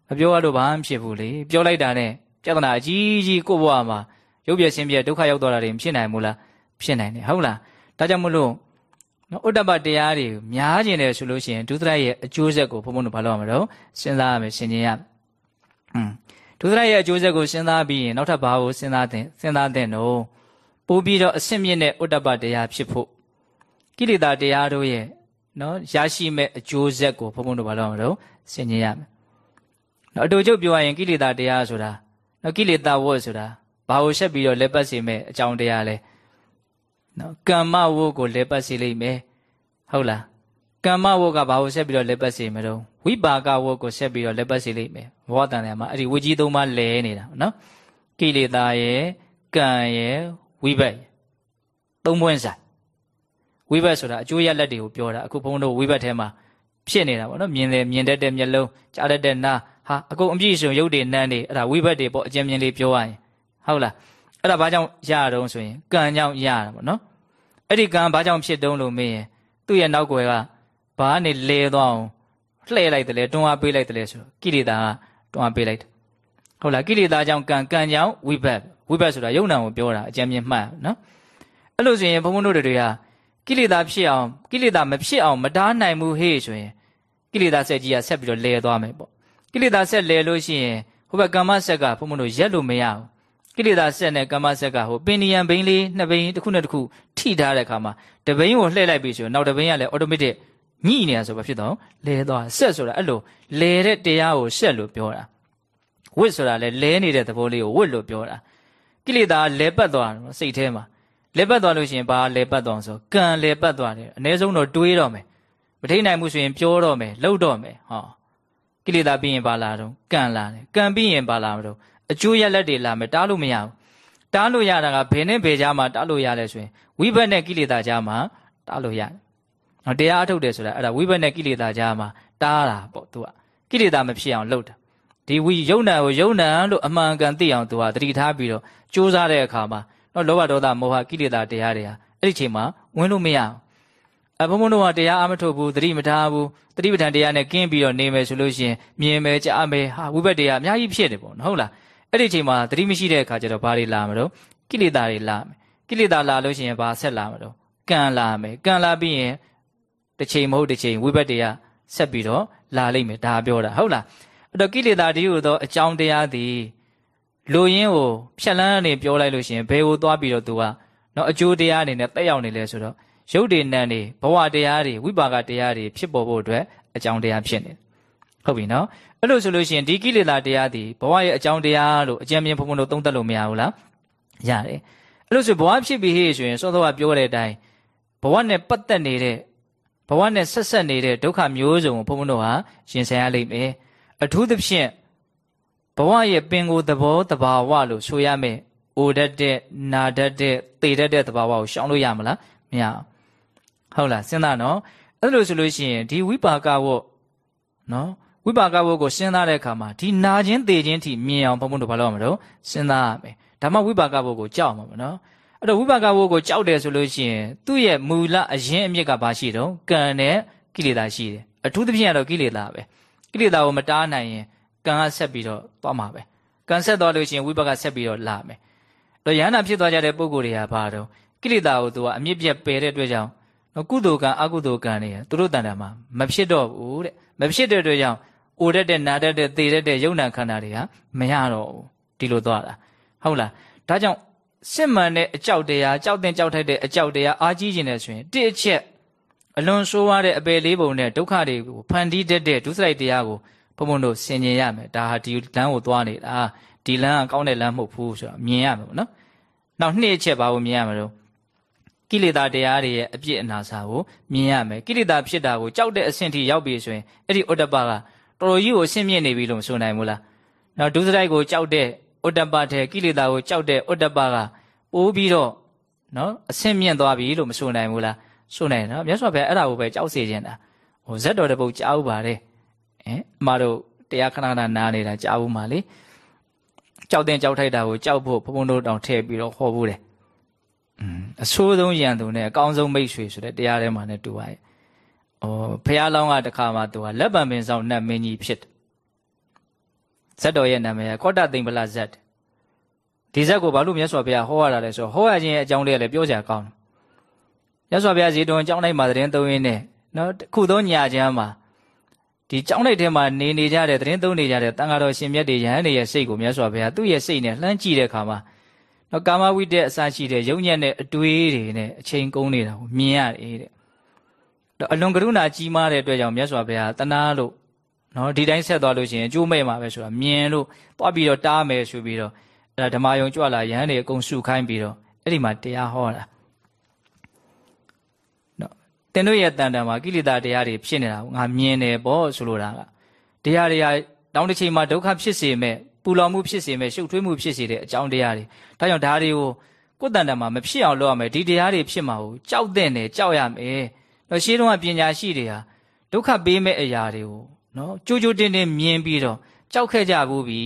မပြောရလို့ဘာမှဖြစ်ဘူးလေပြောလိုက်တာနဲ့ပြဿနာအကြီးကြီးကိုယ့်ဘဝမှာရုပ်ပြဆင်းပြဒုက္ခရောက်သွားတာတွေမဖြစ်နိုင်ဘူးလားဖြစ်နိုင်တယ်ဟုတ်လားဒါကြောင့်မလို့နော်ဥဒ္ဒပတရားတွေများကျင်တယ်ဆိုလို့ရှိရင်ဒုသရရဲ့အကျိုးဆက်ကိုဘုံဘုံတို့ဘာလို့ရမလို့စဉ်းစားရမယ်ဆင်ခြင်ရမယ်อืมဒုသရရဲ့အကျိုးဆက်ကိုစဉ်းစားပြီးရင်နောက်ထပ်ဘာကိုစဉ်းစားသင်စဉ်းစားသင်တော့ပို့ပြီးတော့အဆင့်မြင့်တဲ့ဥဒ္ဒပတရားဖြစ်ဖို့ ကိလေသာတရားတို့ရဲ့နော်ရရှိမဲ့အကျိုးဆက်ကိုဘုံဘုံတို့ဘာလို့ရမလို့ဆင်ခြင်ရမယ်နော်အတူချုပ်ပြောရရင်ကိလေသာတရားဆိုတာနော်ကိလေသာဝတ်ဆိုတာဘာကိုဆက်ပြီးတော့လက်ပတ်စေမဲ့အကြောင်းတရားလဲနော်ကမ္မဝတ်ကိုလက်ပတ်စေလိမ့်မယ်ဟုတ်လားကမ္မဝတ်ကဘာကိုဆက်ပြီးတော့လက်ပတ်စေမလို့ဝိပါကဝတ်ကိုဆက်ပြီးတော့လက်ပတ်စေလိမ့်မယ်ဘောတန်တယ်မှာအဲ့ဒီဝိကြီးသုံးပါးလဲနေတာနော်ကိလေသာရဲ့ကံရဲ့ဝိဘတ်သုံးပွင့်ဆိုင် ဝိဘတ်ဆိုတာအကျိုးရလက်တွေကိုပြောတာအခုဘုန်းတို့ဝိဘတ်ထဲမှာဖြစ်နေတာပေါ့နော်မြင်တယ်မြင်တတ်တဲ့မျက်လုံးကြားတတ်တဲ့နားဟာအကုန်အပြည့်စုံရုပ်တွေနန်းတွေအဲ့ဒါဝိဘတ်တွေပေါ့အကျဉ်းမြင်လေးပြောရရင်ဟုတ်လားအဲ့ဒါဘာကြောင့်ရတုံးဆိုရင်ကံကြောင့်ရတာပေါ့နော်အဲ့ဒီကံဘာကြောင့်ဖြစ်တုံးလို့မေးရင်သူ့ရဲ့နောက်ွယ်ကဘာနဲ့လဲသွားအောင်လှည့်လိုက်တယ်လေတွန်းအားပေးလိုက်တယ်လေဆိုတော့ကိလေသာကတွန်းအားပေးလိုက်တယ်ဟုတ်လားကိလေသာကြောင့်ကံကံကြောင့်ဝိဘတ်ဝိဘတ်ဆိုတာယုံနာကိုပြောတာအကျဉ်းမြင်မှတ်နော်အဲ့လိုဆိုရင်ဘုန်းဘုန်းတို့တွေက ကိလေသာဖြစ်အောင်ကိလေသာမဖြစ်အောင်မတားနိုင်ဘူးဟေ့ဆိုရင်ကိလေသာဆက်ကြီးကဆက်ပြီးတော့လဲသွားမယ်ပေါ့ကိလေသာဆက်လဲလို့ရှိရင်ဟိုဘက်ကမ္မဆက်ကဘုံဘုံတို့ရက်လို့မရဘူးကိလေသာဆက်နဲ့ကမ္မဆက်ကဟိုပင်နီယံဘိန်းလေးနှစ်ဘိန်းတစ်ခုနဲ့တစ်ခုထိထားတဲ့အခါမှာတဘိန်းကိုလှည့်လိုက်ပြီဆိုရင်နောက်တဘိန်းကလည်း automatic ညှိနေရဆိုဘာဖြစ်တော့လဲသွားဆက်ဆိုတာအဲ့လိုလဲတဲ့တရားကိုဆက်လို့ပြောတာဝစ်ဆိုတာလည်းလဲနေတဲ့သဘောလေးကိုဝစ်လို့ပြောတာကိလေသာလဲပတ်သွားတယ်စိတ်ထဲမှာ လဲပတ်သွားလို့ရှိရင်ဘာလဲပတ်သွားဆိုကံလဲပတ်သွားတယ်အ ਨੇ ဆုံးတော့တွေးတော့မယ်မထိနိုင်မှုဆိုရင်ပြောတော့မယ်လှုပ်တော့မယ်ဟောကိလေသာပြီးရင်ဘာလာတော့ကံလာတယ်ကံပြီးရင်ဘာလာမလို့အကျိုးရလက်တွေလာမယ်တားလို့မရဘူးတားလို့ရတာကဘယ်နဲ့ဘယ်ကြားမှာတားလို့ရလဲဆိုရင်ဝိဘတ်နဲ့ကိလေသာကြားမှာတားလို့ရတယ်။နော်တရားအထုတ်တယ်ဆိုတာအဲ့ဒါဝိဘတ်နဲ့ကိလေသာကြားမှာတားတာပေါ့သူကကိလေသာမဖြစ်အောင်လုပ်တာဒီဝိယုံနာကိုယုံနာလို့အမှန်ကန်သိအောင်သူကတတိထားပြီးတော့ကြိုးစားတဲ့အခါမှာ နော်လောဘဒေါသမောဟကိလေသာတရားတွေဟာအဲ့ဒီချိန်မှာဝင်လို့မရအောင်အဘုံဘုံတို့ကတရားအမထုတ်ဘူးတတိမထားဘူးတတိပဋ္ဌာန်တရားနဲ့ကင်းပြီးတော့နေမယ်ဆိုလို့ရှိရင်မြင်မယ်ကြားမယ်ဟာဝိဘတ်တရားအများကြီးဖြစ်တယ်ပေါ့နော်ဟုတ်လားအဲ့ဒီချိန်မှာတတိမရှိတဲ့အခါကျတော့ဘာတွေလာမလို့ကိလေသာတွေလာမယ်ကိလေသာလာလို့ရှိရင်ဘာဆက်လာမလို့ကံလာမယ်ကံလာပြီးရင်တစ်ချိန်မဟုတ်တစ်ချိန်ဝိဘတ်တရားဆက်ပြီးတော့လာလိမ့်မယ်ဒါပြောတာဟုတ်လားအဲ့တော့ကိလေသာတည်းဟူသောအကြောင်းတရားသည် လူရင်းကိုဖြက်လန်းနေပြောလိုက်လို့ရှိရင်ဘယ်ကိုသွားပြီးတော့သူကနော်အကျိုးတရားအနေနဲ့တက်ရောက်နေလဲဆိုတော့ရုပ်တွေနံတွေဘဝတရားတွေဝိပါကတရားတွေဖြစ်ပေါ်ဖို့အတွက်အကြောင်းတရားဖြစ်နေဟုတ်ပြီနော်အဲ့လိုဆိုလို့ရှိရင်ဒီကိလေသာတရားသည်ဘဝရဲ့အကြောင်းတရားလို့အကျဉ်းမြင်ဘုံဘုံတို့သုံးသပ်လို့မရဘူးလားရတယ်အဲ့လိုဆိုဘဝဖြစ်ပြီးဟေ့ဆိုရင်စောစောကပြောတဲ့အတိုင်းဘဝနဲ့ပတ်သက်နေတဲ့ဘဝနဲ့ဆက်ဆက်နေတဲ့ဒုက္ခမျိုးစုံကိုဘုံဘုံတို့ဟာရှင်ဆင်ရလိမ့်မယ်အထူးသဖြင့် ဘဝရဲ့ပင်ကိုယ်သဘောတဘာဝလို့ဆိုရမယ်။အိုတတ်တဲ့နာတတ်တဲ့သေတတ်တဲ့သဘာဝကိုရှောင်လို့ရမလားမရဟုတ်လားစဉ်းစားနော်အဲ့လိုဆိုလို့ရှိရင်ဒီဝိပါကဝတ်နော်ဝိပါကဝတ်ကိုစဉ်းစားတဲ့အခါမှာဒီနာခြင်းသေခြင်းထိမြင်အောင်ဘုံဘုံတို့ဘာလုပ်ရမလို့စဉ်းစားရမယ်ဒါမှဝိပါကဝတ်ကိုကြောက်မှာပေါ့နော်အဲ့တော့ဝိပါကဝတ်ကိုကြောက်တယ်ဆိုလို့ရှိရင်သူ့ရဲ့မူလအရင်အမြစ်ကဘာရှိတော့ကံနဲ့ကိလေသာရှိတယ်အထူးသဖြင့်ကတော့ကိလေသာပဲကိလေသာကိုမတားနိုင်ရင် ကံကဆက်ပြီးတော့သွားမှာပဲကံဆက်သွားလို့ရှိရင်ဝိပါကဆက်ပြီးတော့လာမယ်တော့ယန္တာဖြစ်သွားကြတဲ့ပုံကိုယ်တွေကဘာတော့ကိလေသာကိုသူကအမြင့်ပြတ်ပယ်တဲ့အတွက်ကြောင့်နော်ကုသိုလ်ကံအကုသိုလ်ကံတွေသူတို့တန်တာမှာမဖြစ်တော့ဘူးတဲ့မဖြစ်တဲ့အတွက်ကြောင့်အိုတတ်တဲ့နာတတ်တဲ့သေတတ်တဲ့ယုံနာခန္ဓာတွေကမရတော့ဘူးဒီလိုသွားတာဟုတ်လားဒါကြောင့်စစ်မှန်တဲ့အကြောက်တရားကြောက်တဲ့ကြောက်ထိုက်တဲ့အကြောက်တရားအားကြီးခြင်းနဲ့ဆိုရင်တိအချက်အလွန်ဆိုးရတဲ့အပယ်လေးပုံနဲ့ဒုက္ခတွေကိုဖန်တီးတတ်တဲ့ဒုစရိုက်တရားကို ဘုံဘုံတို့ဆင်ញင်ရမယ်ဒါဟာဒီလမ်းကိုသွားနေတာဒီလမ်းကကောင်းတဲ့လမ်းမဟုတ်ဘူးဆိုတော့မြင်ရမယ်ပေါ့နော်နောက်နှစ်အချက်ပါဖို့မြင်ရမှာတော့ကိလေသာတရားတွေရဲ့အပြစ်အနာစာကိုမြင်ရမယ်ကိလေသာဖြစ်တာကိုကြောက်တဲ့အဆင့်ထိရောက်ပြီဆိုရင်အဲ့ဒီဥဒ္ဒပကတော်တော်ကြီးကိုအဆင့်မြင့်နေပြီလို့မဆိုနိုင်ဘူးလားနောက်ဒုစရိုက်ကိုကြောက်တဲ့ဥဒ္ဒပတဲ့ကိလေသာကိုကြောက်တဲ့ဥဒ္ဒပကပိုးပြီးတော့နော်အဆင့်မြင့်သွားပြီလို့မဆိုနိုင်ဘူးလားဆိုနိုင်နော်မြတ်စွာဘုရားအဲ့ဒါကိုပဲကြောက်စေခြင်းတာဟိုဇက်တော်တဲ့ပုတ်ကြောက်ပါတယ် ဟင်အမတို့တရားခဏခဏနားနေတာကြောက်ဘူးမှလေကြောက်တဲ့ကြောက်ထိုက်တာကိုကြောက်ဖို့ဘုံဘုံတို့တောင်ထည့်ပြီးတော့ဟောဘူးတယ်အဆိုးဆုံးရန်သူနဲ့အကောင်းဆုံးမိတ်ဆွေဆိုတဲ့တရားထဲမှာနဲ့တူပါရဲ့။ဩဘုရားလောင်းကတခါမှသူကလက်ပံပင်ဆောင်နတ်မင်းကြီးဖြစ်တယ်။ဇတ်တော်ရဲ့နာမည်ကကောတသိမ့်ပလဇတ်ဒီဇတ်ကိုဘာလို့မြတ်စွာဘုရားဟောရတာလဲဆိုတော့ဟောရခြင်းရဲ့အကြောင်းလေးကလည်းပြောစရာကောင်းတယ်။မြတ်စွာဘုရားဇေတဝန်အကြောင်းလိုက်မှာသတင်းသုံးရင်းနဲ့နော်ခုသောညာချမ်းမှာ ဒီကြောင်းလိုက်ထဲမှာနေနေကြတဲ့သတင်းသုံးနေကြတဲ့တန်ဃာတော်ရှင်မြတ်တွေယဟန်တွေရဲ့စိတ်ကိုမြတ်စွာဘုရားသူ့ရဲ့စိတ်နဲ့လှမ်းကြည့်တဲ့အခါမှာနော်ကာမဝိတ္တအစရှိတဲ့ယုံညံ့တဲ့အတွေးတွေနဲ့အချိန်ကုန်နေတာကိုမြင်ရတယ်တဲ့တော့အလွန်ကရုဏာကြီးမားတဲ့အတွက်ကြောင့်မြတ်စွာဘုရားတနာလို့နော်ဒီတိုင်းဆက်သွားလို့ရှိရင်အကျိုးမဲ့မှာပဲဆိုတာမြင်လို့တွားပြီးတော့တားမယ်ဆိုပြီးတော့အဲ့ဒါဓမ္မယုံကြွလာရဟန်းတွေအကုန်စုခိုင်းပြီးတော့အဲ့ဒီမှာတရားဟောတာ နော်တင်တို့ရဲ့တန်တန်မှာကိလေသာတရားတွေဖြစ်နေတာကိုငါမြင်တယ်ပေါ့ဆိုလိုတာကတရားတွေကတောင်းတစ်ချိန်မှာဒုက္ခဖြစ်စေမဲ့ပူလောင်မှုဖြစ်စေမဲ့ရှုပ်ထွေးမှုဖြစ်စေတဲ့အကြောင်းတရားတွေဒါကြောင့်ဒါတွေကိုကိုယ်တန်တန်မှာမဖြစ်အောင်လုပ်ရမယ်ဒီတရားတွေဖြစ်မှာကိုကြောက်တဲ့နဲ့ကြောက်ရမယ်တော့ရှင်းတော့ပညာရှိတွေဟာဒုက္ခပေးမဲ့အရာတွေကိုနော်ကြိုးကြိုးတင်းတင်းမြင်ပြီးတော့ကြောက်ခဲ့ကြဘူးပြီ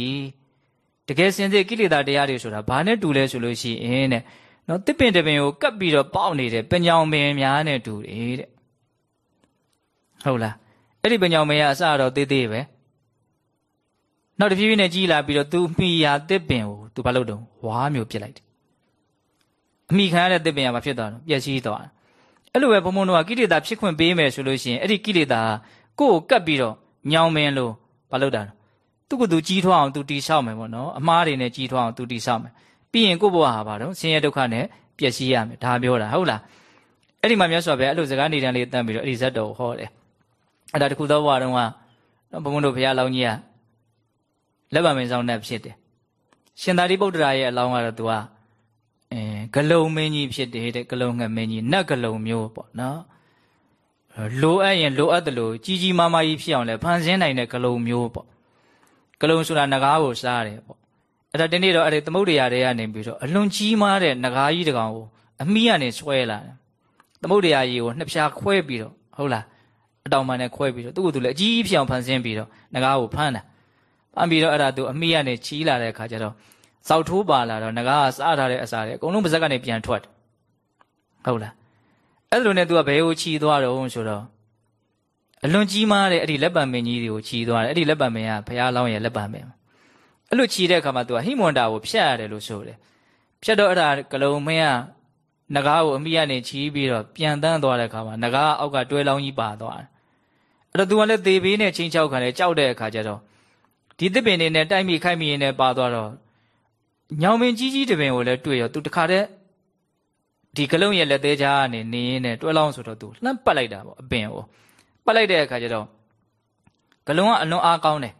တကယ်စင်စစ်ကိလေသာတရားတွေဆိုတာဘာနဲ့တူလဲဆိုလို့ရှိရင်တဲ့ နော်တစ်ပင်တစ်ပင်ကိုကပ်ပြီးတော့ပေါက်နေတဲ့ပညောင်ပင်များနဲ့တူတယ်တဲ့ဟုတ်လားအဲ့ဒီပညောင်ပင်ကအစတော့သေးသေးပဲနောက်တဖြည်းဖြည်းနဲ့ကြီးလာပြီးတော့သူမိယာတစ်ပင်ကိုသူဘာလုပ်တော့ဝါမျိုးပြစ်လိုက်တယ်အမိခံရတဲ့တစ်ပင်ကဘာဖြစ်သွားတော့ပျက်စီးသွားတယ်အဲ့လိုပဲဘုံဘုံတို့ကကိလေသာဖြစ်ခွင့်ပေးမယ်ဆိုလို့ရှိရင်အဲ့ဒီကိလေသာကိုယ့်ကိုကပ်ပြီးတော့ညောင်မင်းလို့ဘာလုပ်တာသူ့ကိုယ်သူကြီးထွားအောင်သူတီဆောက်မယ်ပေါ့နော်အမားတွေနဲ့ကြီးထွားအောင်သူတီဆောက်မယ် ပြီးရင်ကိုယ့်ဘဝဟာဘာတော့ဆင်းရဲဒုက္ခနဲ့ပျက်စီးရမယ်ဒါပြောတာဟုတ်လားအဲ့ဒီမှာမြတ်စွာဘုရားအဲ့လိုစကားနေတန်းလေးတတ်ပြီးတော့အဲ့ဒီဇတ်တော်ကိုဟောတယ်အဲ့ဒါတခုသောဘဝတုန်းကဘုံဘုံတို့ဘုရားလောင်းကြီးကလက်ပါမင်းဆောင်နဲ့ဖြစ်တယ်ရှင်သာရိပုတ္တရာရဲ့အလောင်းကတော့သူကအဲဂလုံမင်းကြီးဖြစ်တယ်တဲ့ဂလုံငှက်မင်းကြီးနတ်ဂလုံမျိုးပေါ့နော်လိုအပ်ရင်လိုအပ်တယ်လို့ကြီးကြီးမားမားကြီးဖြစ်အောင်လဲဖန်ဆင်းနိုင်တဲ့ဂလုံမျိုးပေါ့ဂလုံဆိုတာငကားကိုစားတယ်ပေါ့ အဲ့ဒါဒီနေ့တော့အဲ့ဒီသမုဒ္ဒရာတွေကနေပြီးတော့အလွန်ကြီးမားတဲ့ငကားကြီးတကောင်ကိုအမိကနေဆွဲလာတယ်သမုဒ္ဒရာကြီးကိုနှစ်ဖြာခွဲပြီးတော့ဟုတ်လားအတောင်ပံနဲ့ခွဲပြီးတော့သူ့ကိုယ်သူလည်းအကြီးဖြောင်ဖန်ဆင်းပြီးတော့ငကားကိုဖမ်းတာဖမ်းပြီးတော့အဲ့ဒါသူအမိကနေချီးလာတဲ့အခါကျတော့စောက်ထိုးပါလာတော့ငကားကစားထားတဲ့အစာတွေအကုန်လုံးပါဇက်ကနေပြန်ထွက်တယ်ဟုတ်လားအဲ့လိုနဲ့သူကဘယ်ကိုချီးသွားတော့ဆိုတော့အလွန်ကြီးမားတဲ့အဲ့ဒီလက်ပံမင်းကြီးတွေကိုချီးသွားတယ်အဲ့ဒီလက်ပံမင်းကဘုရားလောင်းရဲ့လက်ပံမင်း အဲ့လိုချီးတဲ့အခါမှာသူကဟိမွန်တာကိုဖျက်ရတယ်လို့ဆိုတယ်ဖျက်တော့အဲ့ဒါကလုံမင်းကနဂါးကိုအမိကနေချီးပြီးတော့ပြန်တန်းသွားတဲ့အခါမှာနဂါးအောက်ကတွဲလောင်းကြီးပါသွားတယ်အဲ့တော့သူကလည်းသေဘေးနဲ့ချင်းချောက်ခံလဲကြောက်တဲ့အခါကျတော့ဒီသစ်ပင်တွေနဲ့တိုက်မိခိုက်မိရင်းနဲ့ပါသွားတော့ညောင်ပင်ကြီးကြီးတပင်ကိုလည်းတွေ့ရောသူတခါတည်းဒီကလုံရဲ့လက်သေးချာကနေနေရင်းနဲ့တွဲလောင်းဆိုတော့သူလှမ်းပတ်လိုက်တာပေါ့အပင်ကိုပတ်လိုက်တဲ့အခါကျတော့ဂလုံကအလွန်အားကောင်းတယ်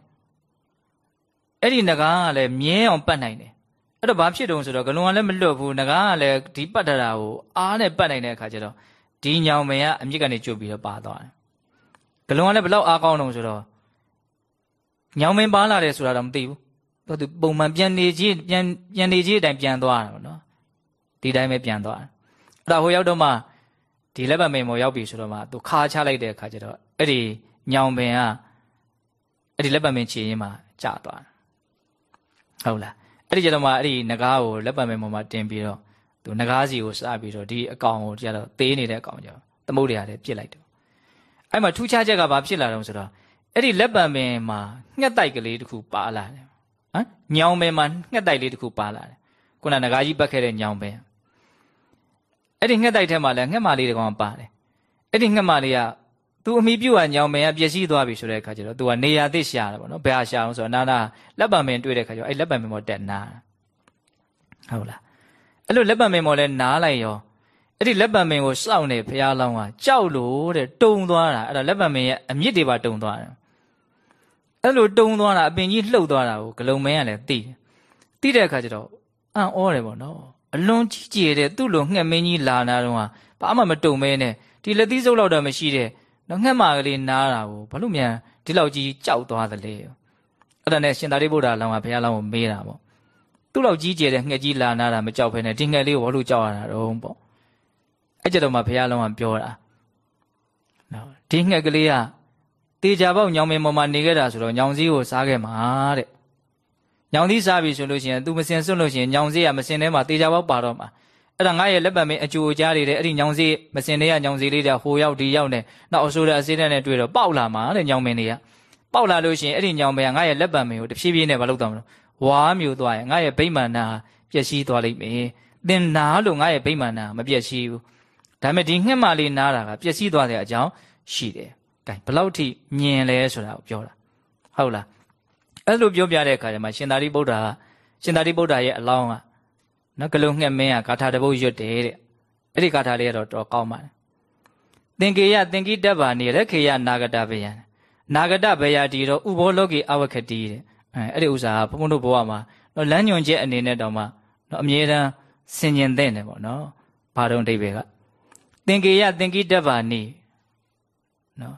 အဲ့ဒီငကားကလည်းမြဲအောင်ပတ်နိုင်တယ်အဲ့တော့ဘာဖြစ်တုံးဆိုတော့ဂလုံကလည်းမလွတ်ဘူးငကားကလည်းဒီပတ်တတာကိုအားနဲ့ပတ်နိုင်တဲ့အခါကျတော့ဒီညောင်မင်ကအမြစ်ကနေကျွတ်ပြီးတော့ပါသွားတယ်ဂလုံကလည်းဘလောက်အားကောင်းတုံးဆိုတော့ညောင်မင်ပါလာတယ်ဆိုတာတော့မသိဘူးတော့သူပုံမှန်ပြန်နေကြီးပြန်ပြန်နေကြီးအတိုင်းပြန်သွားတာပေါ့နော်ဒီတိုင်းပဲပြန်သွားတယ်အဲ့ဒါဟိုရောက်တော့မှဒီလက်ပတ်မင်မောရောက်ပြီဆိုတော့မှသူခါချလိုက်တဲ့အခါကျတော့အဲ့ဒီညောင်ပင်ကအဲ့ဒီလက်ပတ်မင်ခြေရင်းမှာကျသွားတယ် ဟုတ်လားအဲ့ဒီကျတော့မှအဲ့ဒီငကားကိုလက်ပတ်မင်မောမှာတင်ပြီးတော့သူငကားစီကိုစပြီးတော့ဒီအကောင်ကိုကျတော့သေးနေတဲ့အကောင်ကြောင့်သမုတ်တွေကလည်းပြစ်လိုက်တယ်အဲ့မှာထူးခြားချက်ကဘာဖြစ်လာတော့ဆိုတော့အဲ့ဒီလက်ပတ်မင်မှာငှက်တိုက်ကလေးတစ်ခုပါလာတယ်ဟမ်ညောင်ပင်မှာငှက်တိုက်လေးတစ်ခုပါလာတယ်ခုနငကားကြီးပတ်ခဲ့တဲ့ညောင်ပင်အဲ့ဒီငှက်တိုက်ထဲမှာလည်းငှက်မလေးတကောင်ပါတယ်အဲ့ဒီငှက်မလေးက သူအမိပြုတ်ကညောင်မင်ကပျက်စီးသွားပြီဆိုတဲ့အခါကျတော့သူကနေရာသစ်ရှာတာပေါ့နော်ဘယ်ဟာရှာအောင်ဆိုတော့နာနာလက်ပံမင်တွေ့တဲ့အခါကျတော့အဲ့လက်ပံမင်မောတက်နာဟုတ်လားအဲ့လိုလက်ပံမင်မောလဲနားလိုက်ရောအဲ့ဒီလက်ပံမင်ကိုစောင့်နေဘုရားလောင်းကကြောက်လို့တဲ့တုံသွားတာအဲ့ဒါလက်ပံမင်ရဲ့အမြင့်တွေပါတုံသွားတယ်အဲ့လိုတုံသွားတာအပင်ကြီးလှုပ်သွားတာကိုဂလုံမင်းကလည်းသိတယ်သိတဲ့အခါကျတော့အံ့ဩတယ်ပေါ့နော်အလွန်ကြီးကျယ်တဲ့သူ့လိုငှက်မင်းကြီးလာနာတော့ဟာဘာမှမတုံမဲနဲ့ဒီလက်သီးစုပ်လောက်တော့မရှိတဲ့ နော်ငှက်မာကလေးနားတာကိုဘာလို့မြန်ဒီလောက်ကြီးကြောက်သွားသလဲအဲ့ဒါနဲ့ရှင်သာရိပုတ္တရာလောင်းကဘုရားလောင်းကိုမေးတာပေါ့သူ့လောက်ကြီးကျယ်တဲ့ငှက်ကြီးလာနာတာမကြောက်ဖ ೇನೆ ဒီငှက်လေးကိုဘာလို့ကြောက်ရတာတော့ပေါ့အဲ့ကြတော့မှဘုရားလောင်းကပြောတာနော်ဒီငှက်ကလေးကတေချာပေါက်ညောင်မင်းပေါ်မှာနေခဲ့တာဆိုတော့ညောင်စည်းကိုစားခဲ့မှာတဲ့ညောင်သီးစားပြီဆိုလို့ရှိရင် तू မစင်စွန့်လို့ရှိရင်ညောင်စည်းကမစင်ထဲမှာတေချာပေါက်ပါတော့မှာ အဲ့ဒါငါရဲ့လက်ပတ်မင်းအကျိုးကြားတွေတဲ့အဲ့ဒီညောင်စည်းမစင်တဲ့ကညောင်စည်းလေးတွေဟိုရောက်ဒီရောက်နေနောက်အဆိုးတဲ့အစေးတဲ့နဲ့တွေ့တော့ပေါက်လာမှာတဲ့ညောင်မင်းတွေကပေါက်လာလို့ရှိရင်အဲ့ဒီညောင်မင်းကငါရဲ့လက်ပတ်မင်းကိုတဖြည်းဖြည်းနဲ့မလုပ်တော့ဘူးဝါမျိုးသွားရင်ငါရဲ့ဗိမာန်နာပျက်စီးသွားလိမ့်မယ်သင်နာလို့ငါရဲ့ဗိမာန်နာမပျက်စီးဘူးဒါပေမဲ့ဒီငှက်မလေးနားတာကပျက်စီးသွားတဲ့အကြောင်းရှိတယ်။ကဲဘယ်လောက်ထိမြင်လဲဆိုတာကိုပြောတာဟုတ်လားအဲ့လိုပြောပြတဲ့အခါကျမှရှင်သာရိပုတ္တရာရှင်သာရိပုတ္တရာရဲ့အလောင်းက နော်ဂလုံးငှက်မင်းကဂါထာတစ်ပုဒ်ရွတ်တယ်တဲ့အဲ့ဒီဂါထာလေးကတော့တော်ကောင်းပါတယ်သင်္ကေယသင်္ကိတ္တဗာနေရက်ခေယနာဂတဗယံနာဂတဗယတီတော့ဥဘောလောကေအဝခတိတဲ့အဲအဲ့ဒီဥစ္စာကဘုန်းဘုန်းတို့ဘဝမှာနော်လမ်းညွန်ချက်အနေနဲ့တော့မှနော်အမြဲတမ်းဆင်ញင်တဲ့နေပေါ့နော်ဘာတုံးအိဗေကသင်္ကေယသင်္ကိတ္တဗာနေနော်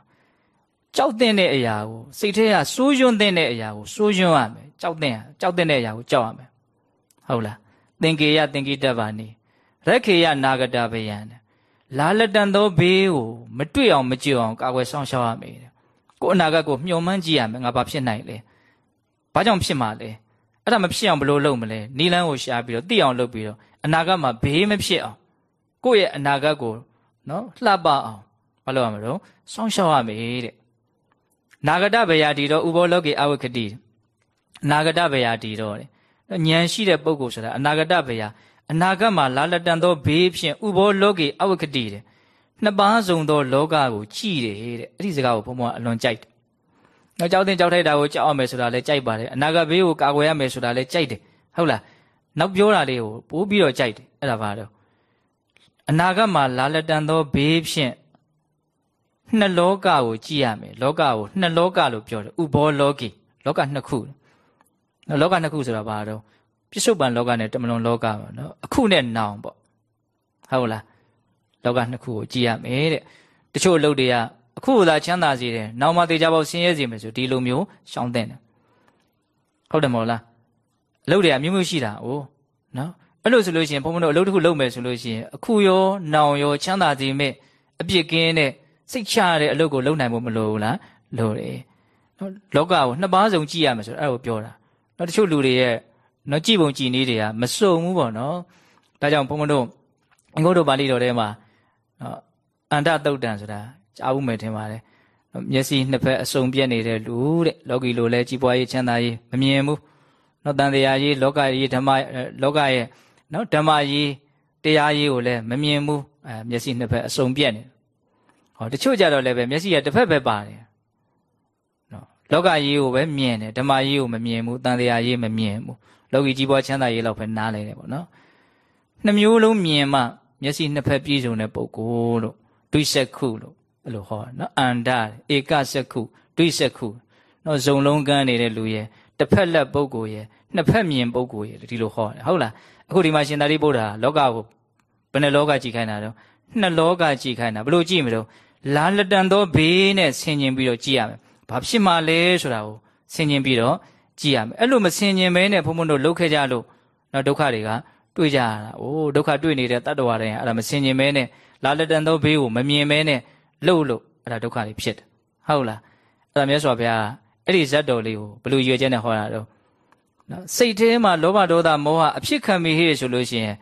ကြောက်တဲ့အရာကိုစိတ်ထဲကစိုးရွံ့တဲ့အရာကိုစိုးရွံ့ရမယ်ကြောက်တဲ့ကြောက်တဲ့အရာကိုကြောက်ရမယ်ဟုတ်လား သင်္ကေယသင်္ကိတဗာနိရက်ခေယနာဂတဗယံလာလက်တန်သောဘေးကိုမတွေ့အောင်မကြည့်အောင်ကာကွယ်ဆောင်ရှောက်ရမယ်ကိုအနာဂတ်ကိုမျှော်မှန်းကြည့်ရမယ်ငါဘာဖြစ်နိုင်လဲဘာကြောင့်ဖြစ်မှာလဲအဲ့ဒါမဖြစ်အောင်ဘယ်လိုလုပ်မလဲနီလန်းကိုရှားပြီးတော့သိအောင်လုပ်ပြီးတော့အနာဂတ်မှာဘေးမဖြစ်အောင်ကိုယ့်ရဲ့အနာဂတ်ကိုနော်လှပအောင်ဘာလုပ်ရမလို့စောင့်ရှောက်ရမယ်တဲ့နာဂတဗယာတီတော့ဥဘောလောကေအဝခတိနာဂတဗယာတီတော့တဲ့ ဉာဏ်ရှိတဲ့ပုဂ္ဂိုလ်ဆိုတာအနာဂတဗယာအနာဂတ်မှာလာလက်တန်သောဘေးဖြင့်ဥဘောလောကေအဝခတိတဲ့နှစ်ပါးစုံသောလောကကိုကြည်တယ်တဲ့အဲ့ဒီစကားကိုဘုံဘုံအလွန်ကြိုက်တယ်။နောက်ကြောက်တင်ကြောက်ထိုက်တာကိုကြောက်အောင်မယ်ဆိုတာလည်းကြိုက်ပါတယ်။အနာဂတ်ဘေးကိုကာကွယ်ရမယ်ဆိုတာလည်းကြိုက်တယ်။ဟုတ်လား။နောက်ပြောတာလေးကိုပိုးပြီးတော့ကြိုက်တယ်။အဲ့ဒါပါတော့အနာဂတ်မှာလာလက်တန်သောဘေးဖြင့်နှစ်လောကကိုကြည့်ရမယ်လောကကိုနှစ်လောကလို့ပြောတယ်ဥဘောလောကီလောကနှစ်ခု နော်လောကနှစ်ခုဆိုတာဘာတော့ပြစ္ဆုတ်ပံလောကနဲ့တမလွန်လောကပါနော်အခုနဲ့နောင်ပေါ့ဟုတ်လားလောကနှစ်ခုကိုကြည့်ရမယ်တဲ့တချို့အလုပ်တွေကအခုသာချမ်းသာစေတယ်နောက်မှတေချာပေါက်ဆင်းရဲစေမယ်ဆိုဒီလိုမျိုးရှောင်းတဲ့တယ်ဟုတ်တယ်မဟုတ်လားအလုပ်တွေကမျိုးမျိုးရှိတာ哦နော်အဲ့လိုဆိုလို့ရှိရင်ဘုန်းဘုန်းတို့အလုပ်တစ်ခုလုပ်မယ်ဆိုလို့ရှိရင်အခုရောနောင်ရောချမ်းသာစေမဲ့အပြစ်ကင်းတဲ့စိတ်ချရတဲ့အလုပ်ကိုလုပ်နိုင်ဖို့မလိုဘူးလားလိုတယ်နော်လောကကိုနှစ်ပါးစုံကြည့်ရမယ်ဆိုတော့အဲ့ဒါကိုပြောတာ နော်တချို့လူတွေရဲ့နော်ကြည်ပုံကြည်နည်းတွေကမစုံဘူးပေါ့နော်ဒါကြောင့်ဘုန်းဘုန်းတို့အင်္ဂုတ္တပါဠိတော်ထဲမှာနော်အန္တတုတ်တန်ဆိုတာကြားဦးမယ်ထင်ပါတယ်မျက်စိနှစ်ဖက်အစုံပြက်နေတဲ့လူတဲ့လောကီလိုလဲကြီးပွားရေးချမ်းသာရေးမမြင်ဘူးနော်တန်တရားရေးလောကရေးဓမ္မလောကရဲ့နော်ဓမ္မရေးတရားရေးကိုလည်းမမြင်ဘူးအဲမျက်စိနှစ်ဖက်အစုံပြက်နေဟောတချို့ကြတော့လည်းပဲမျက်စိကတစ်ဖက်ပဲပါတယ်နော် လောကရေးကိုပဲမြင်တယ်ဓမ္မရေးကိုမမြင်ဘူးတန်တရားရေးမမြင်ဘူးလောကီကြီးပွားချမ်းသာရေးလောက်ပဲနားလည်တယ်ပေါ့နော်နှစ်မျိုးလုံးမြင်မှမျက်စိနှစ်ဖက်ပြည့်စုံတဲ့ပုဂ္ဂိုလ်လို့ဒွိစက်ခုလို့အဲ့လိုဟောနော်အန္တဧကစက်ခုဒွိစက်ခုနော်ဇုံလုံးကန်းနေတဲ့လူရဲ့တစ်ဖက်လက်ပုဂ္ဂိုလ်ရဲ့နှစ်ဖက်မြင်ပုဂ္ဂိုလ်ရဲ့ဒီလိုဟောတယ်ဟုတ်လားအခုဒီမှာရှင်သာရိပုတ္တရာလောကကိုဘယ်နှလောကကြည်ခိုင်းတာတော့နှစ်လောကကြည်ခိုင်းတာဘလို့ကြည့်မလို့လာလတန်သောဘေးနဲ့ဆင်ញင်ပြီးတော့ကြည်ရမယ် ဘာဖြစ်မှလဲဆိုတာကိုဆင်ခြင်ပြီးတော့ကြည့်ရမယ်အဲ့လိုမဆင်ခြင်မဲနဲ့ဘုံဘုံတို့လှုပ်ခဲ့ကြလို့နော်ဒုက္ခတွေကတွေ့ကြရတာ။အိုးဒုက္ခတွေ့နေတဲ့တတ္တဝါတွေအဲ့ဒါမဆင်ခြင်မဲနဲ့လာလက်တန်သောဘေးကိုမမြင်မဲနဲ့လှုပ်လို့အဲ့ဒါဒုက္ခတွေဖြစ်တယ်။ဟုတ်လား။အဲ့ဒါမြတ်စွာဘုရားအဲ့ဒီဇတ်တော်လေးကိုဘယ်လိုရွေချက်နဲ့ဟောတာတော့နော်စိတ်ထဲမှာလောဘဒေါသမောဟအဖြစ်ခံမိဟေ့ဆိုလို့ရှိရင်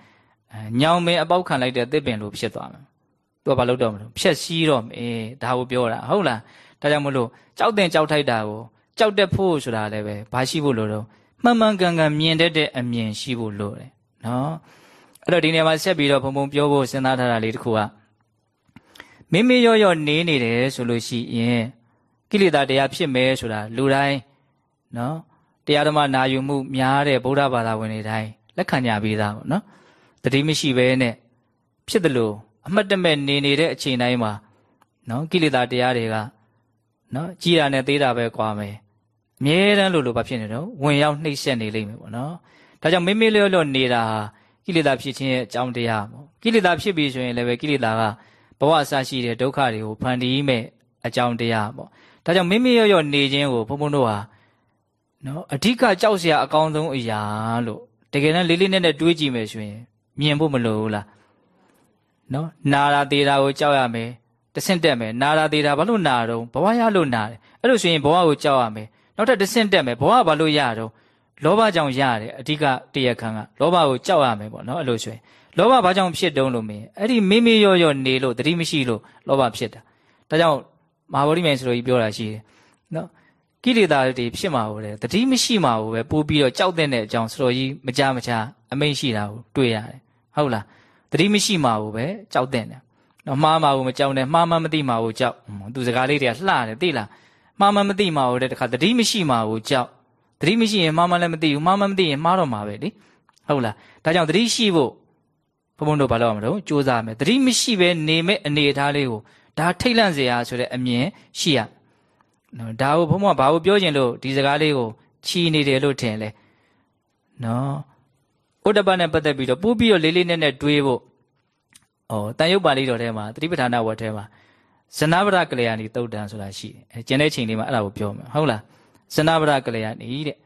ညောင်မင်းအပေါက်ခံလိုက်တဲ့သစ်ပင်လိုဖြစ်သွားမယ်။သူကဘာလုပ်တော့မလို့ဖြက်စီးတော့မယ်။ဒါကိုပြောတာဟုတ်လား။ ဒါကြောင့်မလို့ကြောက်တဲ့ကြောက်ထိုက်တာကိုကြောက်တဲ့ဖို့ဆိုတာလည်းပဲဘာရှိဖို့လို့တော့မှန်မှန်ကန်ကန်မြင်တတ်တဲ့အမြင်ရှိဖို့လိုတယ်နော်အဲ့တော့ဒီနေရာမှာဆက်ပြီးတော့ဘုံဘုံပြောဖို့စဉ်းစားထားတာလေးတစ်ခုကမိမိရော့ရော့နေနေတယ်ဆိုလို့ရှိရင်ကိလေသာတရားဖြစ်မယ်ဆိုတာလူတိုင်းနော်တရားဓမ္မနာယူမှုများတဲ့ဗုဒ္ဓဘာသာဝင်တွေတိုင်းလက်ခံကြပြီးသားပေါ့နော်တတိမရှိဘဲနဲ့ဖြစ်တယ်လို့အမှတ်တမဲ့နေနေတဲ့အချိန်တိုင်းမှာနော်ကိလေသာတရားတွေက နော်ကြီးတာနဲ့သေးတာပဲကွာမယ်အမြဲတမ်းလို့လို့ဘာဖြစ်နေတော့ဝင်ရောက်နှိမ့်ဆက်နေလိမ့်မယ်ပေါ့နော်ဒါကြောင့်မိမိလျော့လျော့နေတာဟာကိလေသာဖြစ်ခြင်းရဲ့အကြောင်းတရားပေါ့ကိလေသာဖြစ်ပြီဆိုရင်လည်းပဲကိလေသာကဘဝအစရှိတဲ့ဒုက္ခတွေကိုဖန်တီးမဲ့အကြောင်းတရားပေါ့ဒါကြောင့်မိမိလျော့လျော့နေခြင်းကိုဘုံဘုံတို့ဟာနော်အဓိကကြောက်စရာအကောင်းဆုံးအရာလို့တကယ်တမ်းလေးလေးနက်နက်တွေးကြည့်မယ်ဆိုရင်မြင်ဖို့မလိုဘူးလားနော်နာတာသေးတာကိုကြောက်ရမယ် တဆင့်တက်မယ်နာတာသေးတာဘာလို့နာတော့ဘဝရလို့နာတယ်အဲ့လိုဆိုရင်ဘဝကိုကြောက်ရမယ်နောက်ထပ်တဆင့်တက်မယ်ဘဝဘာလို့ရတော့လောဘကြောင့်ရတယ်အဓိကတရားခံကလောဘကိုကြောက်ရမယ်ပေါ့နော်အဲ့လိုဆိုရင်လောဘဘာကြောင့်ဖြစ်တုံးလို့မင်းအဲ့ဒီမိမိရော့ရော့နေလို့တတိမရှိလို့လောဘဖြစ်တာဒါကြောင့်မဟာဗောဓိမြိုင်ဆိုလို့ကြီးပြောတာရှိတယ်နော်ကိလေသာတွေဖြစ်မှာဟုတ်တယ်တတိမရှိမှာဟုတ်ပဲပို့ပြီးတော့ကြောက်တဲ့အကြောင်းဆိုတော့ကြီးမကြမချအမိန့်ရှိတာကိုတွေ့ရတယ်ဟုတ်လားတတိမရှိမှာဟုတ်ပဲကြောက်တဲ့တယ် နော်မှားမှာကိုမကြောက်နဲ့မှားမှမသိမှာကိုကြောက်သူစကားလေးတွေကလှတယ်သိလားမှားမှမသိမှာဟုတ်တဲ့တခါတတိမရှိမှာကိုကြောက်သတိမရှိရင်မှားမှလည်းမသိဘူးမှားမှမသိရင်မှားတော့မှာပဲလေဟုတ်လားဒါကြောင့်သတိရှိဖို့ဘုံဘုံတို့ဘာလုပ်ရမလို့စူးစမ်းမယ်သတိမရှိဘဲနေမဲ့အနေအထားလေးကိုဒါထိတ်လန့်စရာဆိုတဲ့အမြင်ရှိရနော်ဒါကိုဘုံဘုံကဘာကိုပြောခြင်းလို့ဒီစကားလေးကိုချီနေတယ်လို့ထင်လဲနော်ဥဒ္ဒပနဲ့ပတ်သက်ပြီးတော့ပို့ပြီးတော့လေးလေးနက်နက်တွေးဖို့ ဩတန်ရုပ်ပါဠိတော်ထဲမှာသတိပဋ္ဌာန်ဝတ်ထဲမှာဇနဗရကလျာဏီတုတ်တန်ဆိုတာရှိတယ်အဲကျန်တဲ့ချိန်လေးမှာအဲ့ဒါကိုပြောမယ်ဟုတ်လားဇနဗရကလျာဏီတဲ့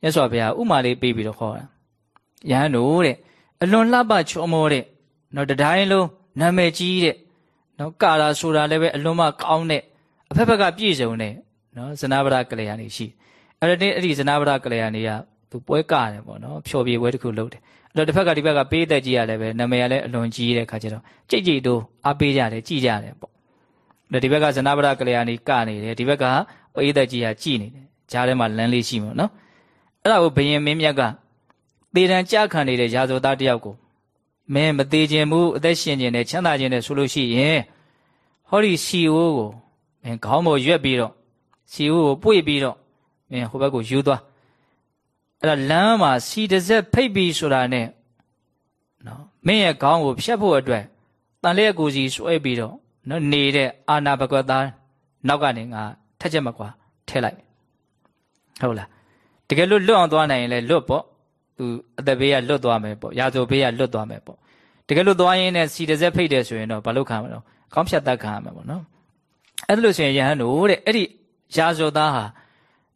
မြတ်စွာဘုရားဥမာလေးပေးပြီးတော့ခေါ်တာယဟန်တို့တဲ့အလွန်လှပချောမောတဲ့နော်တတိုင်းလုံးနာမည်ကြီးတဲ့နော်ကာရာဆိုတာလည်းပဲအလွန်မှကောင်းတဲ့အဖက်ဖက်ကပြည့်စုံတဲ့နော်ဇနဗရကလျာဏီရှိအဲ့ဒီအဲ့ဒီဇနဗရကလျာဏီကသူပွဲကတယ်ပေါ့နော် ဖြော်ပြပွဲတစ်ခုလုပ်တယ် အဲ့တော့တစ်ဖက်ကဒီဘက်ကပေးသက်ကြီးရလည်းပဲနာမည်ကလည်းအလွန်ကြီးတဲ့ခါကျတော့ကြိတ်ကြိတ်တို့အားပေးကြတယ်ကြည်ကြတယ်ပေါ့ဒီဘက်ကဇနဗရကလျာဏီကနေတယ်ဒီဘက်ကပေးသက်ကြီးကကြည်နေတယ်ကြားထဲမှာလမ်းလေးရှိမှာနော်အဲ့ဒါကိုဘယင်မင်းမြတ်ကသေတံကြခံနေတဲ့ရာဇဝသားတယောက်ကိုမင်းမသေးခြင်းဘူးအသက်ရှင်ခြင်းနဲ့ချမ်းသာခြင်းနဲ့ဆိုလို့ရှိရင်ဟောဒီစီအိုးကိုမင်းခေါင်းပေါ်ရွက်ပြီးတော့စီအိုးကိုပွေပြီးတော့မင်းဟိုဘက်ကိုယူသွား အဲ့ဒါလမ်းမှာစီတစ်စက်ဖိတ်ပြီးဆိုတာနဲ့နော်မင်းရဲ့ခေါင်းကိုဖြတ်ဖို့အတွက်တန်လျက်ကိုစီဆွဲပြီးတော့နော်နေတဲ့အာနာဘဂဝတာနောက်ကနေငါထက်ချက်မကွာထဲလိုက်ဟုတ်လားတကယ်လို့လွတ်အောင်သွားနိုင်ရင်လည်းလွတ်ပေါ့သူအသက်ဘေးကလွတ်သွားမယ်ပေါ့ရာဇိုဘေးကလွတ်သွားမယ်ပေါ့တကယ်လို့သွားရင်းနဲ့စီတစ်စက်ဖိတ်တယ်ဆိုရင်တော့ဘာလို့ခံမလို့ကောင်းဖြတ်တတ်ခံရမှာပေါ့နော်အဲ့ဒါလို့ဆိုရင်ယဟန်တို့တဲ့အဲ့ဒီရာဇိုသားဟာ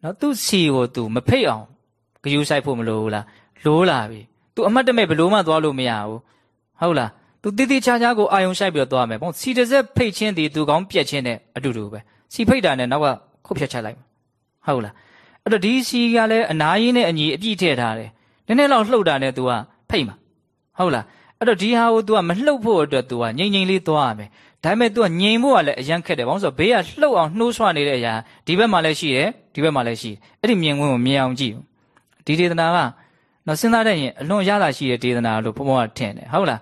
နော်သူ့စီကိုသူမဖိတ်အောင် ဂယူးဆိုင်ဖို့မလိုဘူးလားလိုးလာပြီ तू အမှတ်တမဲ့ဘလို့မှသွားလို့မရဘူးဟုတ်လား तू တိတိချာချာကိုအာယုံဆိုင်ပြီးတော့သွားမယ်ပေါ့စီတစ်စက်ဖိတ်ချင်းဒီ तू ကောင်းပြက်ချင်းနဲ့အတူတူပဲစီဖိတ်တာနဲ့နောက်ကခုတ်ဖြတ်ချလိုက်ဟုတ်လားအဲ့တော့ဒီစီကလည်းအနာရင်းနဲ့အညီအပြည့်ထည့်ထားတယ်နည်းနည်းလောက်လှုပ်တာနဲ့ तू ကဖိတ်မှာဟုတ်လားအဲ့တော့ဒီဟာကို तू ကမလှုပ်ဖို့အတွက် तू ကငြိမ်ငြိမ်လေးသွားရမယ်ဒါပေမဲ့ तू ကငြိမ်ဖို့ကလည်းအရန်ခက်တယ်ဘာလို့ဆိုတော့ဘေးကလှုပ်အောင်နှိုးဆွနေတဲ့အရာဒီဘက်မှာလည်းရှိတယ်ဒီဘက်မှာလည်းရှိတယ်အဲ့ဒီမြင်ကွင်းကိုမြင်အောင်ကြည့် ဒီဒေသနာကနော်စဉ်းစားတဲ့ရင်အလွန်ရတာရှိတဲ့ဒေသနာလို့ဘုံဘုံကထင်တယ်ဟုတ်လား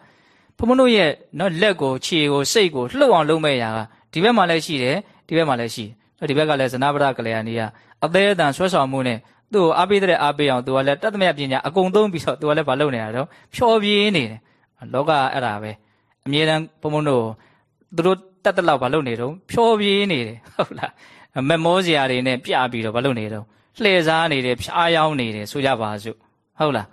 ဘုံဘုံတို့ရဲ့နော်လက်ကိုခြေကိုစိတ်ကိုလှုပ်အောင်လုပ်မဲ့ရာကဒီဘက်မှာလည်းရှိတယ်ဒီဘက်မှာလည်းရှိတယ်ဒီဘက်ကလည်းဇနဗရကလျာဏီကအသေးအတန်ဆွဲဆောင်မှုနဲ့သူ့ကိုအားပေးတဲ့အားပေးအောင်သူကလည်းတတ်သမျှပညာအကုန်သုံးပြီးတော့သူကလည်းမလုပ်နေတာတော့ဖြောပြေးနေတယ်လောကအဲ့ဒါပဲအမြဲတမ်းဘုံဘုံတို့သူတို့တတ်တဲ့လောက်မလုပ်နေတော့ဖြောပြေးနေတယ်ဟုတ်လားမမောစရာတွေနဲ့ပြပြီးတော့မလုပ်နေတော့ လှည့်စားနေတယ်ဖြားယောင်းနေတယ်ဆိုကြပါစို့ဟုတ်လား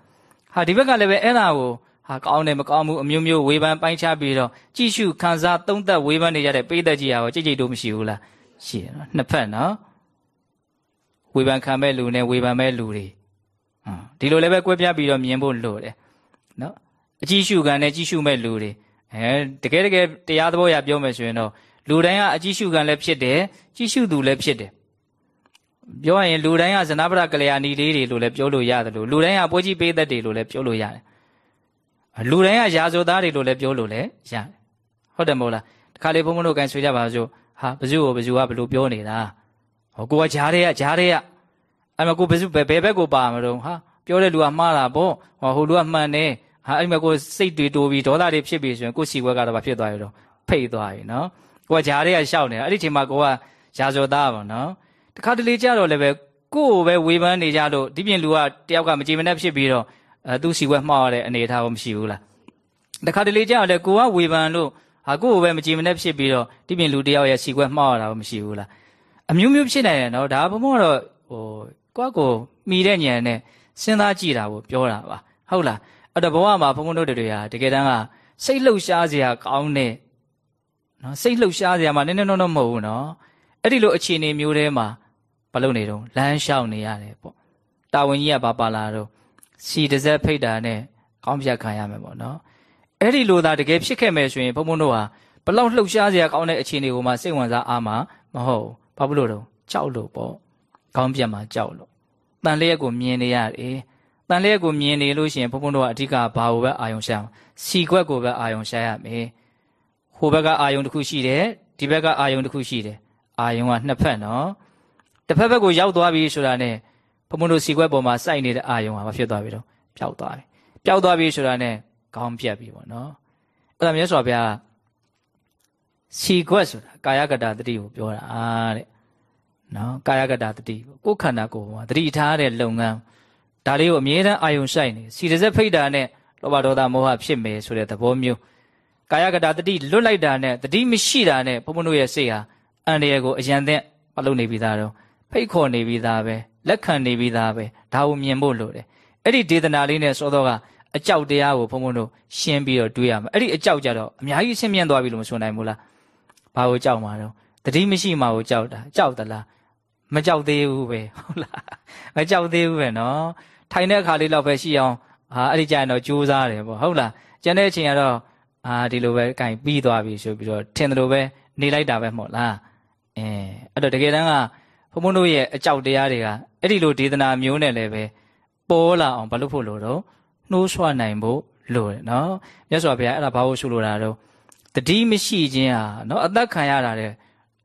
ဟာဒီဘက်ကလည်းပဲအဲ့ဒါကိုဟာကောင်းတယ်မကောင်းဘူးအမျိုးမျိုးဝေဖန်ပိုင်းခြားပြီးတော့ကြည့်ရှုခံစားသုံးသပ်ဝေဖန်နေကြတဲ့ပိဋကကြီးရောကြိတ်ကြိတ်တို့မရှိဘူးလားရှိတယ်နော်နှစ်ဖက်နော်ဝေဖန်ခံမဲ့လူနဲ့ဝေဖန်မဲ့လူတွေဒီလိုလည်းပဲကွဲပြားပြီးတော့မြင်ဖို့လိုတယ်နော်အကြည့်ရှုခံနဲ့ကြည့်ရှုမဲ့လူတွေအဲတကယ်တကယ်တရားသဘောရပြောမယ်ဆိုရင်တော့လူတိုင်းကအကြည့်ရှုခံလည်းဖြစ်တယ်ကြည့်ရှုသူလည်းဖြစ်တယ် ပြောရရင်လူတိုင်းကဇနပရကလျာဏီလေးတွေလို့လည်းပြောလို့ရတယ်လို့လူတိုင်းကပွဲကြီးပေးသက်တွေလို့လည်းပြောလို့ရတယ်လူတိုင်းကရာဇဝသားတွေလို့လည်းပြောလို့လည်းရတယ်ဟုတ်တယ်မဟုတ်လားတခါလေဘုန်းဘုန်းတို့ကန်ဆွေကြပါစို့ဟာဘဇုကိုဘဇုကဘလို့ပြောနေတာဟောကိုကဂျားတွေကဂျားတွေကအဲ့မှာကိုဘဇုဘယ်ဘက်ကိုပါမလို့ဟာပြောတဲ့လူကမှားတာပေါ့ဟောဟိုလူကမှန်တယ်ဟာအဲ့မှာကိုစိတ်တွေတိုးပြီးဒေါသတွေဖြစ်ပြီးဆိုရင်ကိုစီခွက်ကတော့ဖြစ်သွားပြီတော့ဖိတ်သွားပြီနော်ကိုကဂျားတွေကရှောက်နေတာအဲ့ဒီချိန်မှာကိုကရာဇဝသားပါနော် တခါတလေကြတော့လည်းပဲကိုယ့်ကိုပဲဝေဖန်နေကြလို့ဒီပြင်လူကတယောက်ကမကြည်မနှက်ဖြစ်ပြီးတော့အဲသူ့စီဝက်မှားရတဲ့အနေအထားကိုမရှိဘူးလားတခါတလေကြတော့လည်းကိုကဝေဖန်လို့ဟာကိုယ့်ကိုပဲမကြည်မနှက်ဖြစ်ပြီးတော့ဒီပြင်လူတယောက်ရဲ့စီဝက်မှားရတာကိုမရှိဘူးလားအမျိုးမျိုးဖြစ်နိုင်တယ်နော်ဒါဘုံတော့ဟိုကိုယ့်ကိုမိတဲ့ညံနဲ့စဉ်းစားကြည့်တာကိုပြောတာပါဟုတ်လားအဲ့တော့ဘဝမှာဘုံဘုံတို့တွေဟာတကယ်တမ်းကစိတ်လှုပ်ရှားစရာကောင်းတဲ့နော်စိတ်လှုပ်ရှားစရာမှနည်းနည်းတော့မဟုတ်ဘူးနော်အဲ့ဒီလိုအခြေအနေမျိုးထဲမှာ ဘာလုပ်နေတော့လမ်းလျှောက်နေရတယ်ပေါ့တာဝန်ကြီးကဘာပါလာတော့စီတစ်စက်ဖိတ်တာနဲ့ကောင်းပြတ်ခံရမယ်ပေါ့နော်အဲ့ဒီလိုသာတကယ်ဖြစ်ခဲ့မယ်ဆိုရင်ဘုံဘုံတို့ဟာဘလောက်လှုပ်ရှားစရာကောင်းတဲ့အခြေအနေကိုမှစိတ်ဝင်စားအားမှာမဟုတ်ဘာဖြစ်လို့တော့ကြောက်လို့ပေါ့ကောင်းပြတ်မှာကြောက်လို့တန်လျက်ကိုမြင်နေရတယ်တန်လျက်ကိုမြင်နေလို့ရှိရင်ဘုံဘုံတို့ကအဓိကဘာကိုပဲအာယုံရှာစီခွက်ကိုပဲအာယုံရှာရမယ်ဟိုဘက်ကအာယုံတစ်ခုရှိတယ်ဒီဘက်ကအာယုံတစ်ခုရှိတယ်အာယုံကနှစ်ဖက်နော် တစ်ဖက်ဘက်ကိုရောက်သွားပြီဆိုတာနဲ့ဘုံဘုံတို့စီခွက်ပေါ်မှာစိုက်နေတဲ့အာယုံဟာမဖြစ်သွားပြီတော့ပျောက်သွားပြီပျောက်သွားပြီဆိုတာနဲ့ခေါင်းပြက်ပြီပေါ့နော်အဲ့ဒါမြတ်စွာဘုရားစီခွက်ဆိုတာကာယကတ္တတတိကိုပြောတာတဲ့နော်ကာယကတ္တတတိကိုယ်ခန္ဓာကိုယ်မှာတတိထားတဲ့လုပ်ငန်းဒါလေးကိုအမြဲတမ်းအာယုံဆိုင်နေစီတစ်စက်ဖိတ်တာနဲ့လောဘဒေါသမောဟဖြစ်မယ်ဆိုတဲ့သဘောမျိုးကာယကတ္တတတိလွတ်လိုက်တာနဲ့တတိမရှိတာနဲ့ဘုံဘုံတို့ရဲ့စိတ်ဟာအန္တရာယ်ကိုအယံတဲ့မလုပ်နေပြီးသားတော့ ဖိတ်ခေါ်နေပြီးသားပဲလက်ခံနေပြီးသားပဲဒါကိုမြင်ဖို့လိုတယ်အဲ့ဒီဒေသနာလေးနဲ့စောတော့ကအကြောက်တရားကိုဘုံဘုံတို့ရှင်းပြီးတော့တွေးရမှာအဲ့ဒီအကြောက်ကြတော့အများကြီးရှင်းမြင်သွားပြီလို့မဆိုနိုင်ဘူးလားဘာကိုကြောက်မှာတော့တတိမရှိမှကိုကြောက်တာကြောက်သလားမကြောက်သေးဘူးပဲဟုတ်လားမကြောက်သေးဘူးပဲနော်ထိုင်တဲ့အခါလေးတော့ပဲရှိအောင်ဟာအဲ့ဒီကြရင်တော့ကြိုးစားတယ်ပေါ့ဟုတ်လားကျန်တဲ့အချိန်ကတော့အာဒီလိုပဲကင်ပြီးသွားပြီဆိုပြီးတော့ထင်တယ်လို့ပဲနေလိုက်တာပဲမဟုတ်လားအဲအဲ့တော့တကယ်တမ်းက ဘုံဘုံတို့ရဲ့အကြောက်တရားတွေကအဲ့ဒီလိုဒေသနာမျိုးနဲ့လည်းပဲပေါ်လာအောင်ဘာလို့ဖို့လို့တော့နှိုးဆွနိုင်ဖို့လိုတယ်နော်မြတ်စွာဘုရားအဲ့ဒါဘာလို့ရှုလို့တာတော့တတိမရှိခြင်းဟာနော်အသက်ခံရတာတဲ့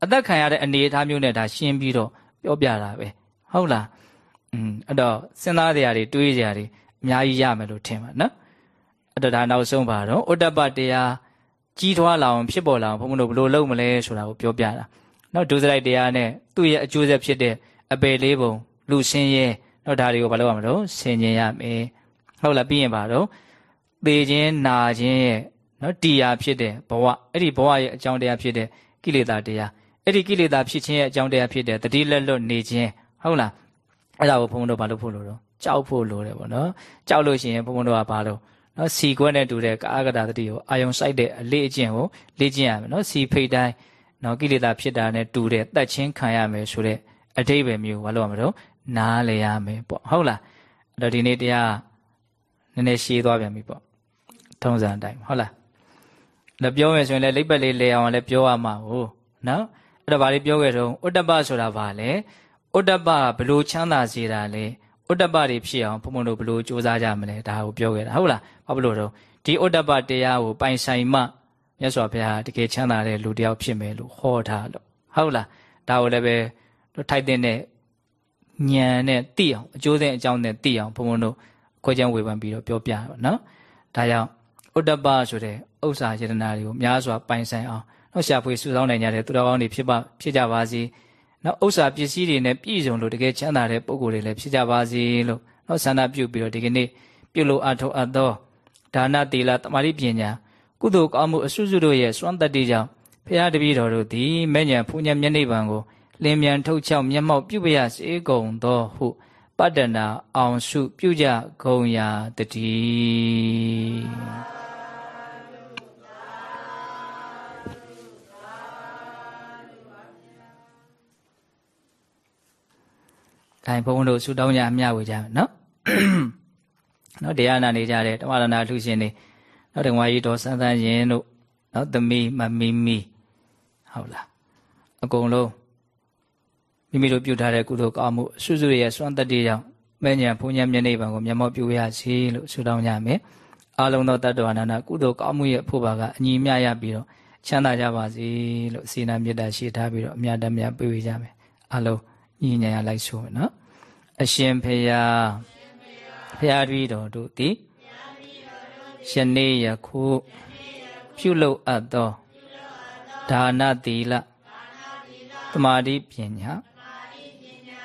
အသက်ခံရတဲ့အနေအထားမျိုးနဲ့ဒါရှင်းပြီးတော့ပြောပြတာပဲဟုတ်လားอืมအဲ့တော့စဉ်းစားကြရတယ်တွေးကြရတယ်အများကြီးရမယ်လို့ထင်ပါနော်အဲ့တော့ဒါနောက်ဆုံးပါတော့ဥတ္တပတရားကြီးထွားလာအောင်ဖြစ်ပေါ်လာအောင်ဘုန်းဘုန်းတို့ဘယ်လိုလုပ်မလဲဆိုတာကိုပြောပြတာ နော်ဒုစရိုက်တရားနဲ့သူ့ရဲ့အကျိုးဆက်ဖြစ်တဲ့အပေလေးပုံလူဆင်းရဲနော်ဒါတွေကိုဘာလုပ်ရမလို့ဆင်ခြင်ရမယ်ဟုတ်လားပြီးရင်ပါတော့သေခြင်းနာခြင်းရဲ့နော်တရားဖြစ်တဲ့ဘဝအဲ့ဒီဘဝရဲ့အကြောင်းတရားဖြစ်တဲ့ကိလေသာတရားအဲ့ဒီကိလေသာဖြစ်ခြင်းရဲ့အကြောင်းတရားဖြစ်တဲ့တတိလက်လွတ်နေခြင်းဟုတ်လားအဲ့ဒါကိုဘုန်းဘုန်းတို့ဘာလို့ဖို့လို့တော့ကြောက်ဖို့လိုတယ်ပေါ့နော်ကြောက်လို့ရှိရင်ဘုန်းဘုန်းတို့ကဘာလို့နော်စီခွက်နဲ့တူတဲ့ကာကတာတတိကိုအာယုံဆိုင်တဲ့အလေးအကျင့်ကိုလေ့ကျင့်ရမယ်နော်စီဖိတ်တိုင်း နော်ကိလေသာဖြစ်တာနဲ့တူတဲ့တတ်ချင်းခံရမယ်ဆိုတဲ့အတိတ်ပဲမျိုးဘာလို့ရမလို့နားလေရမယ်ပေါ့ဟုတ်လားအဲ့တော့ဒီနေ့တရားနည်းနည်းရှည်သွားပြန်ပြီပေါ့ထုံးစံအတိုင်းဟုတ်လားလည်းပြောမယ်ဆိုရင်လည်းလိပ်ပတ်လေးလဲအောင်လည်းပြောရမှာဟုတ်နော်အဲ့တော့ဗာလေးပြောခဲ့တော့ဥတ္တပဆိုတာဗာလဲဥတ္တပဘလို့ချမ်းသာစေတာလဲဥတ္တပတွေဖြစ်အောင်ဘုံဘုံတို့ဘလို့စူးစမ်းကြမလဲဒါကိုပြောခဲ့တာဟုတ်လားဘာလို့တော့ဒီဥတ္တပတရားကိုပိုင်ဆိုင်မှ မြတ်စွာဘုရားတကယ်ချမ်းသာတဲ့လူတယောက်ဖြစ်မယ်လို့ဟောထားလို့ဟုတ်လားဒါကိုလည်းပဲထိုက်တဲ့ဉာဏ်နဲ့သိအောင်အကျိုးတဲ့အကြောင်းနဲ့သိအောင်ဘုံဘုံတို့ခွဲခြမ်းဝေဖန်ပြီးတော့ပြောပြတော့နော်ဒါကြောင့်ဥတ္တပဆိုတဲ့ဥစ္စာယတနာတွေကိုများစွာပိုင်ဆိုင်အောင်နောက်ရှာဖွေစုဆောင်းနိုင်ကြတဲ့သူတော်ကောင်းတွေဖြစ်ပါဖြစ်ကြပါစေနောက်ဥစ္စာပစ္စည်းတွေနဲ့ပြည့်စုံလို့တကယ်ချမ်းသာတဲ့ပုံကိုယ်တွေလည်းဖြစ်ကြပါစေလို့နောက်ဆန္ဒပြုပြီးတော့ဒီကနေ့ပြုလို့အထောက်အပ်သောဒါနသီလတမာတိပညာ ကုသိုလ်ကောင်းမှုအစွစုတို့ရဲ့စွမ်းတတ္တိကြောင့်ဖရာတပည့်တော်တို့သည်မဲ့ညာဖူညာမျက်နှိပ်ပံကိုလင်းမြန်ထုတ်ချောက်မျက်မှောက်ပြုပရစေကုန်သောဟုပတ္တနာအောင်စုပြုကြကုန်ရာတည်းဒါဘုန်းဘုန်းတို့ဆူတောင်းကြအမျှဝေကြမယ်နော်နော်တရားနာနေကြတဲ့ဓမ္မရဏအထုရှင်တွေ နော်ဓမ္မကြီးတော်စန်းစန်းရင်တို့နော်သမီးမမီမီဟုတ်လားအကုန်လုံးမိမိတို့ပြုထားတဲ့ကုသိုလ်ကောင်းမှုစွစွရဲ့စွမ်းတတ္တိကြောင့်မဲ့ညာဘုံညာမျက်နှိပ်ပံကိုမျက်မှောက်ပြုရစီလို့ဆုတောင်းကြမယ်အာလုံးသောတတ္တဝါနာနာကုသိုလ်ကောင်းမှုရဲ့ဖို့ပါကအညီမျှရပြီးတော့ချမ်းသာကြပါစေလို့စေနာမေတ္တာရှိထားပြီးတော့အမြတ်တမ်းများပေးဝေကြမယ်အလုံးညီညာလိုက်ဆိုနော်အရှင်ဖေယဖရာတပည့်တော်တို့သည် ယနေ့ယခုပြုလုပ်အပ်သောဒါနသီလသမာဓိပညာ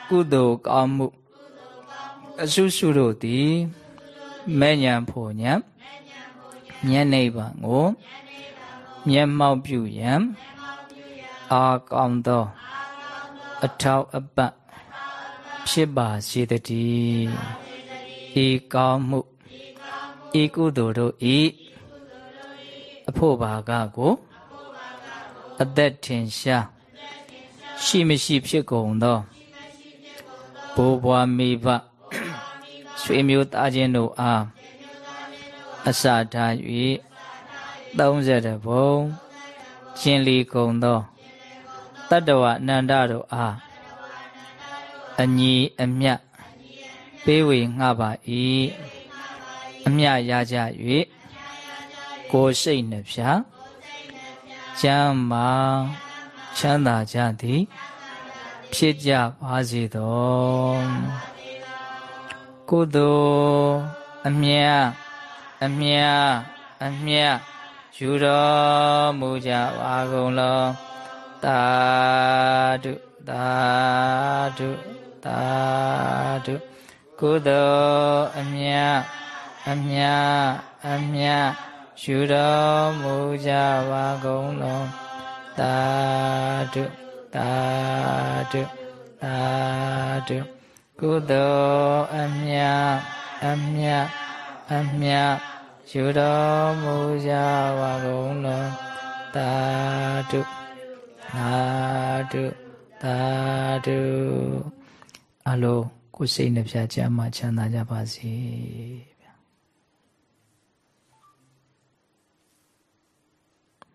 ကုသိုလ်ကောင်းမှုအဆုစုတို့သည်မဲ့ညာဖို့ညာဉာဏ်နိဗ္ဗာန်ကိုမျက်မှောက်ပြုရန်အာကောင်းသောအထောက်အပံ့ဖြစ်ပါစေတည်းဤကောင်းမှု ဤကုသိုလ်တို့ဤအဖို့ဘာကကိုအသက်ထင်ရှားရှိမရှိဖြစ်ကုန်သောဘိုးဘွားမိဘဆွေမျိုးသားချင်းတို့အားအစာထား၍30ဘုံကျင်လီကုန်သောတတ္တဝအနန္တတို့အားအညီအမြတ်ပေးဝေငှပါ၏ အမြတ်ရကြ၍ကိုယ်စိတ်နှဖျားကျမ်းမာချမ်းသာကြသည်ဖြစ်ကြပါစေသောကုသိုလ်အမြတ်အမြတ်အမြတ်ယူတော်မူကြပါကုန်လောတာဓုတာဓုတာဓုကုသိုလ်အမြတ် အမြတ်အမြတ်ယူတော်မူကြပါကုန်လောတာဓုတာဓုတာဓုကုသိုလ်အမြတ်အမြတ်အမြတ်ယူတော်မူကြပါကုန်လောတာဓုသာဓုသာဓုအလိုကိုယ်စိတ်နှပြချမ်းမှချမ်းသာကြပါစေ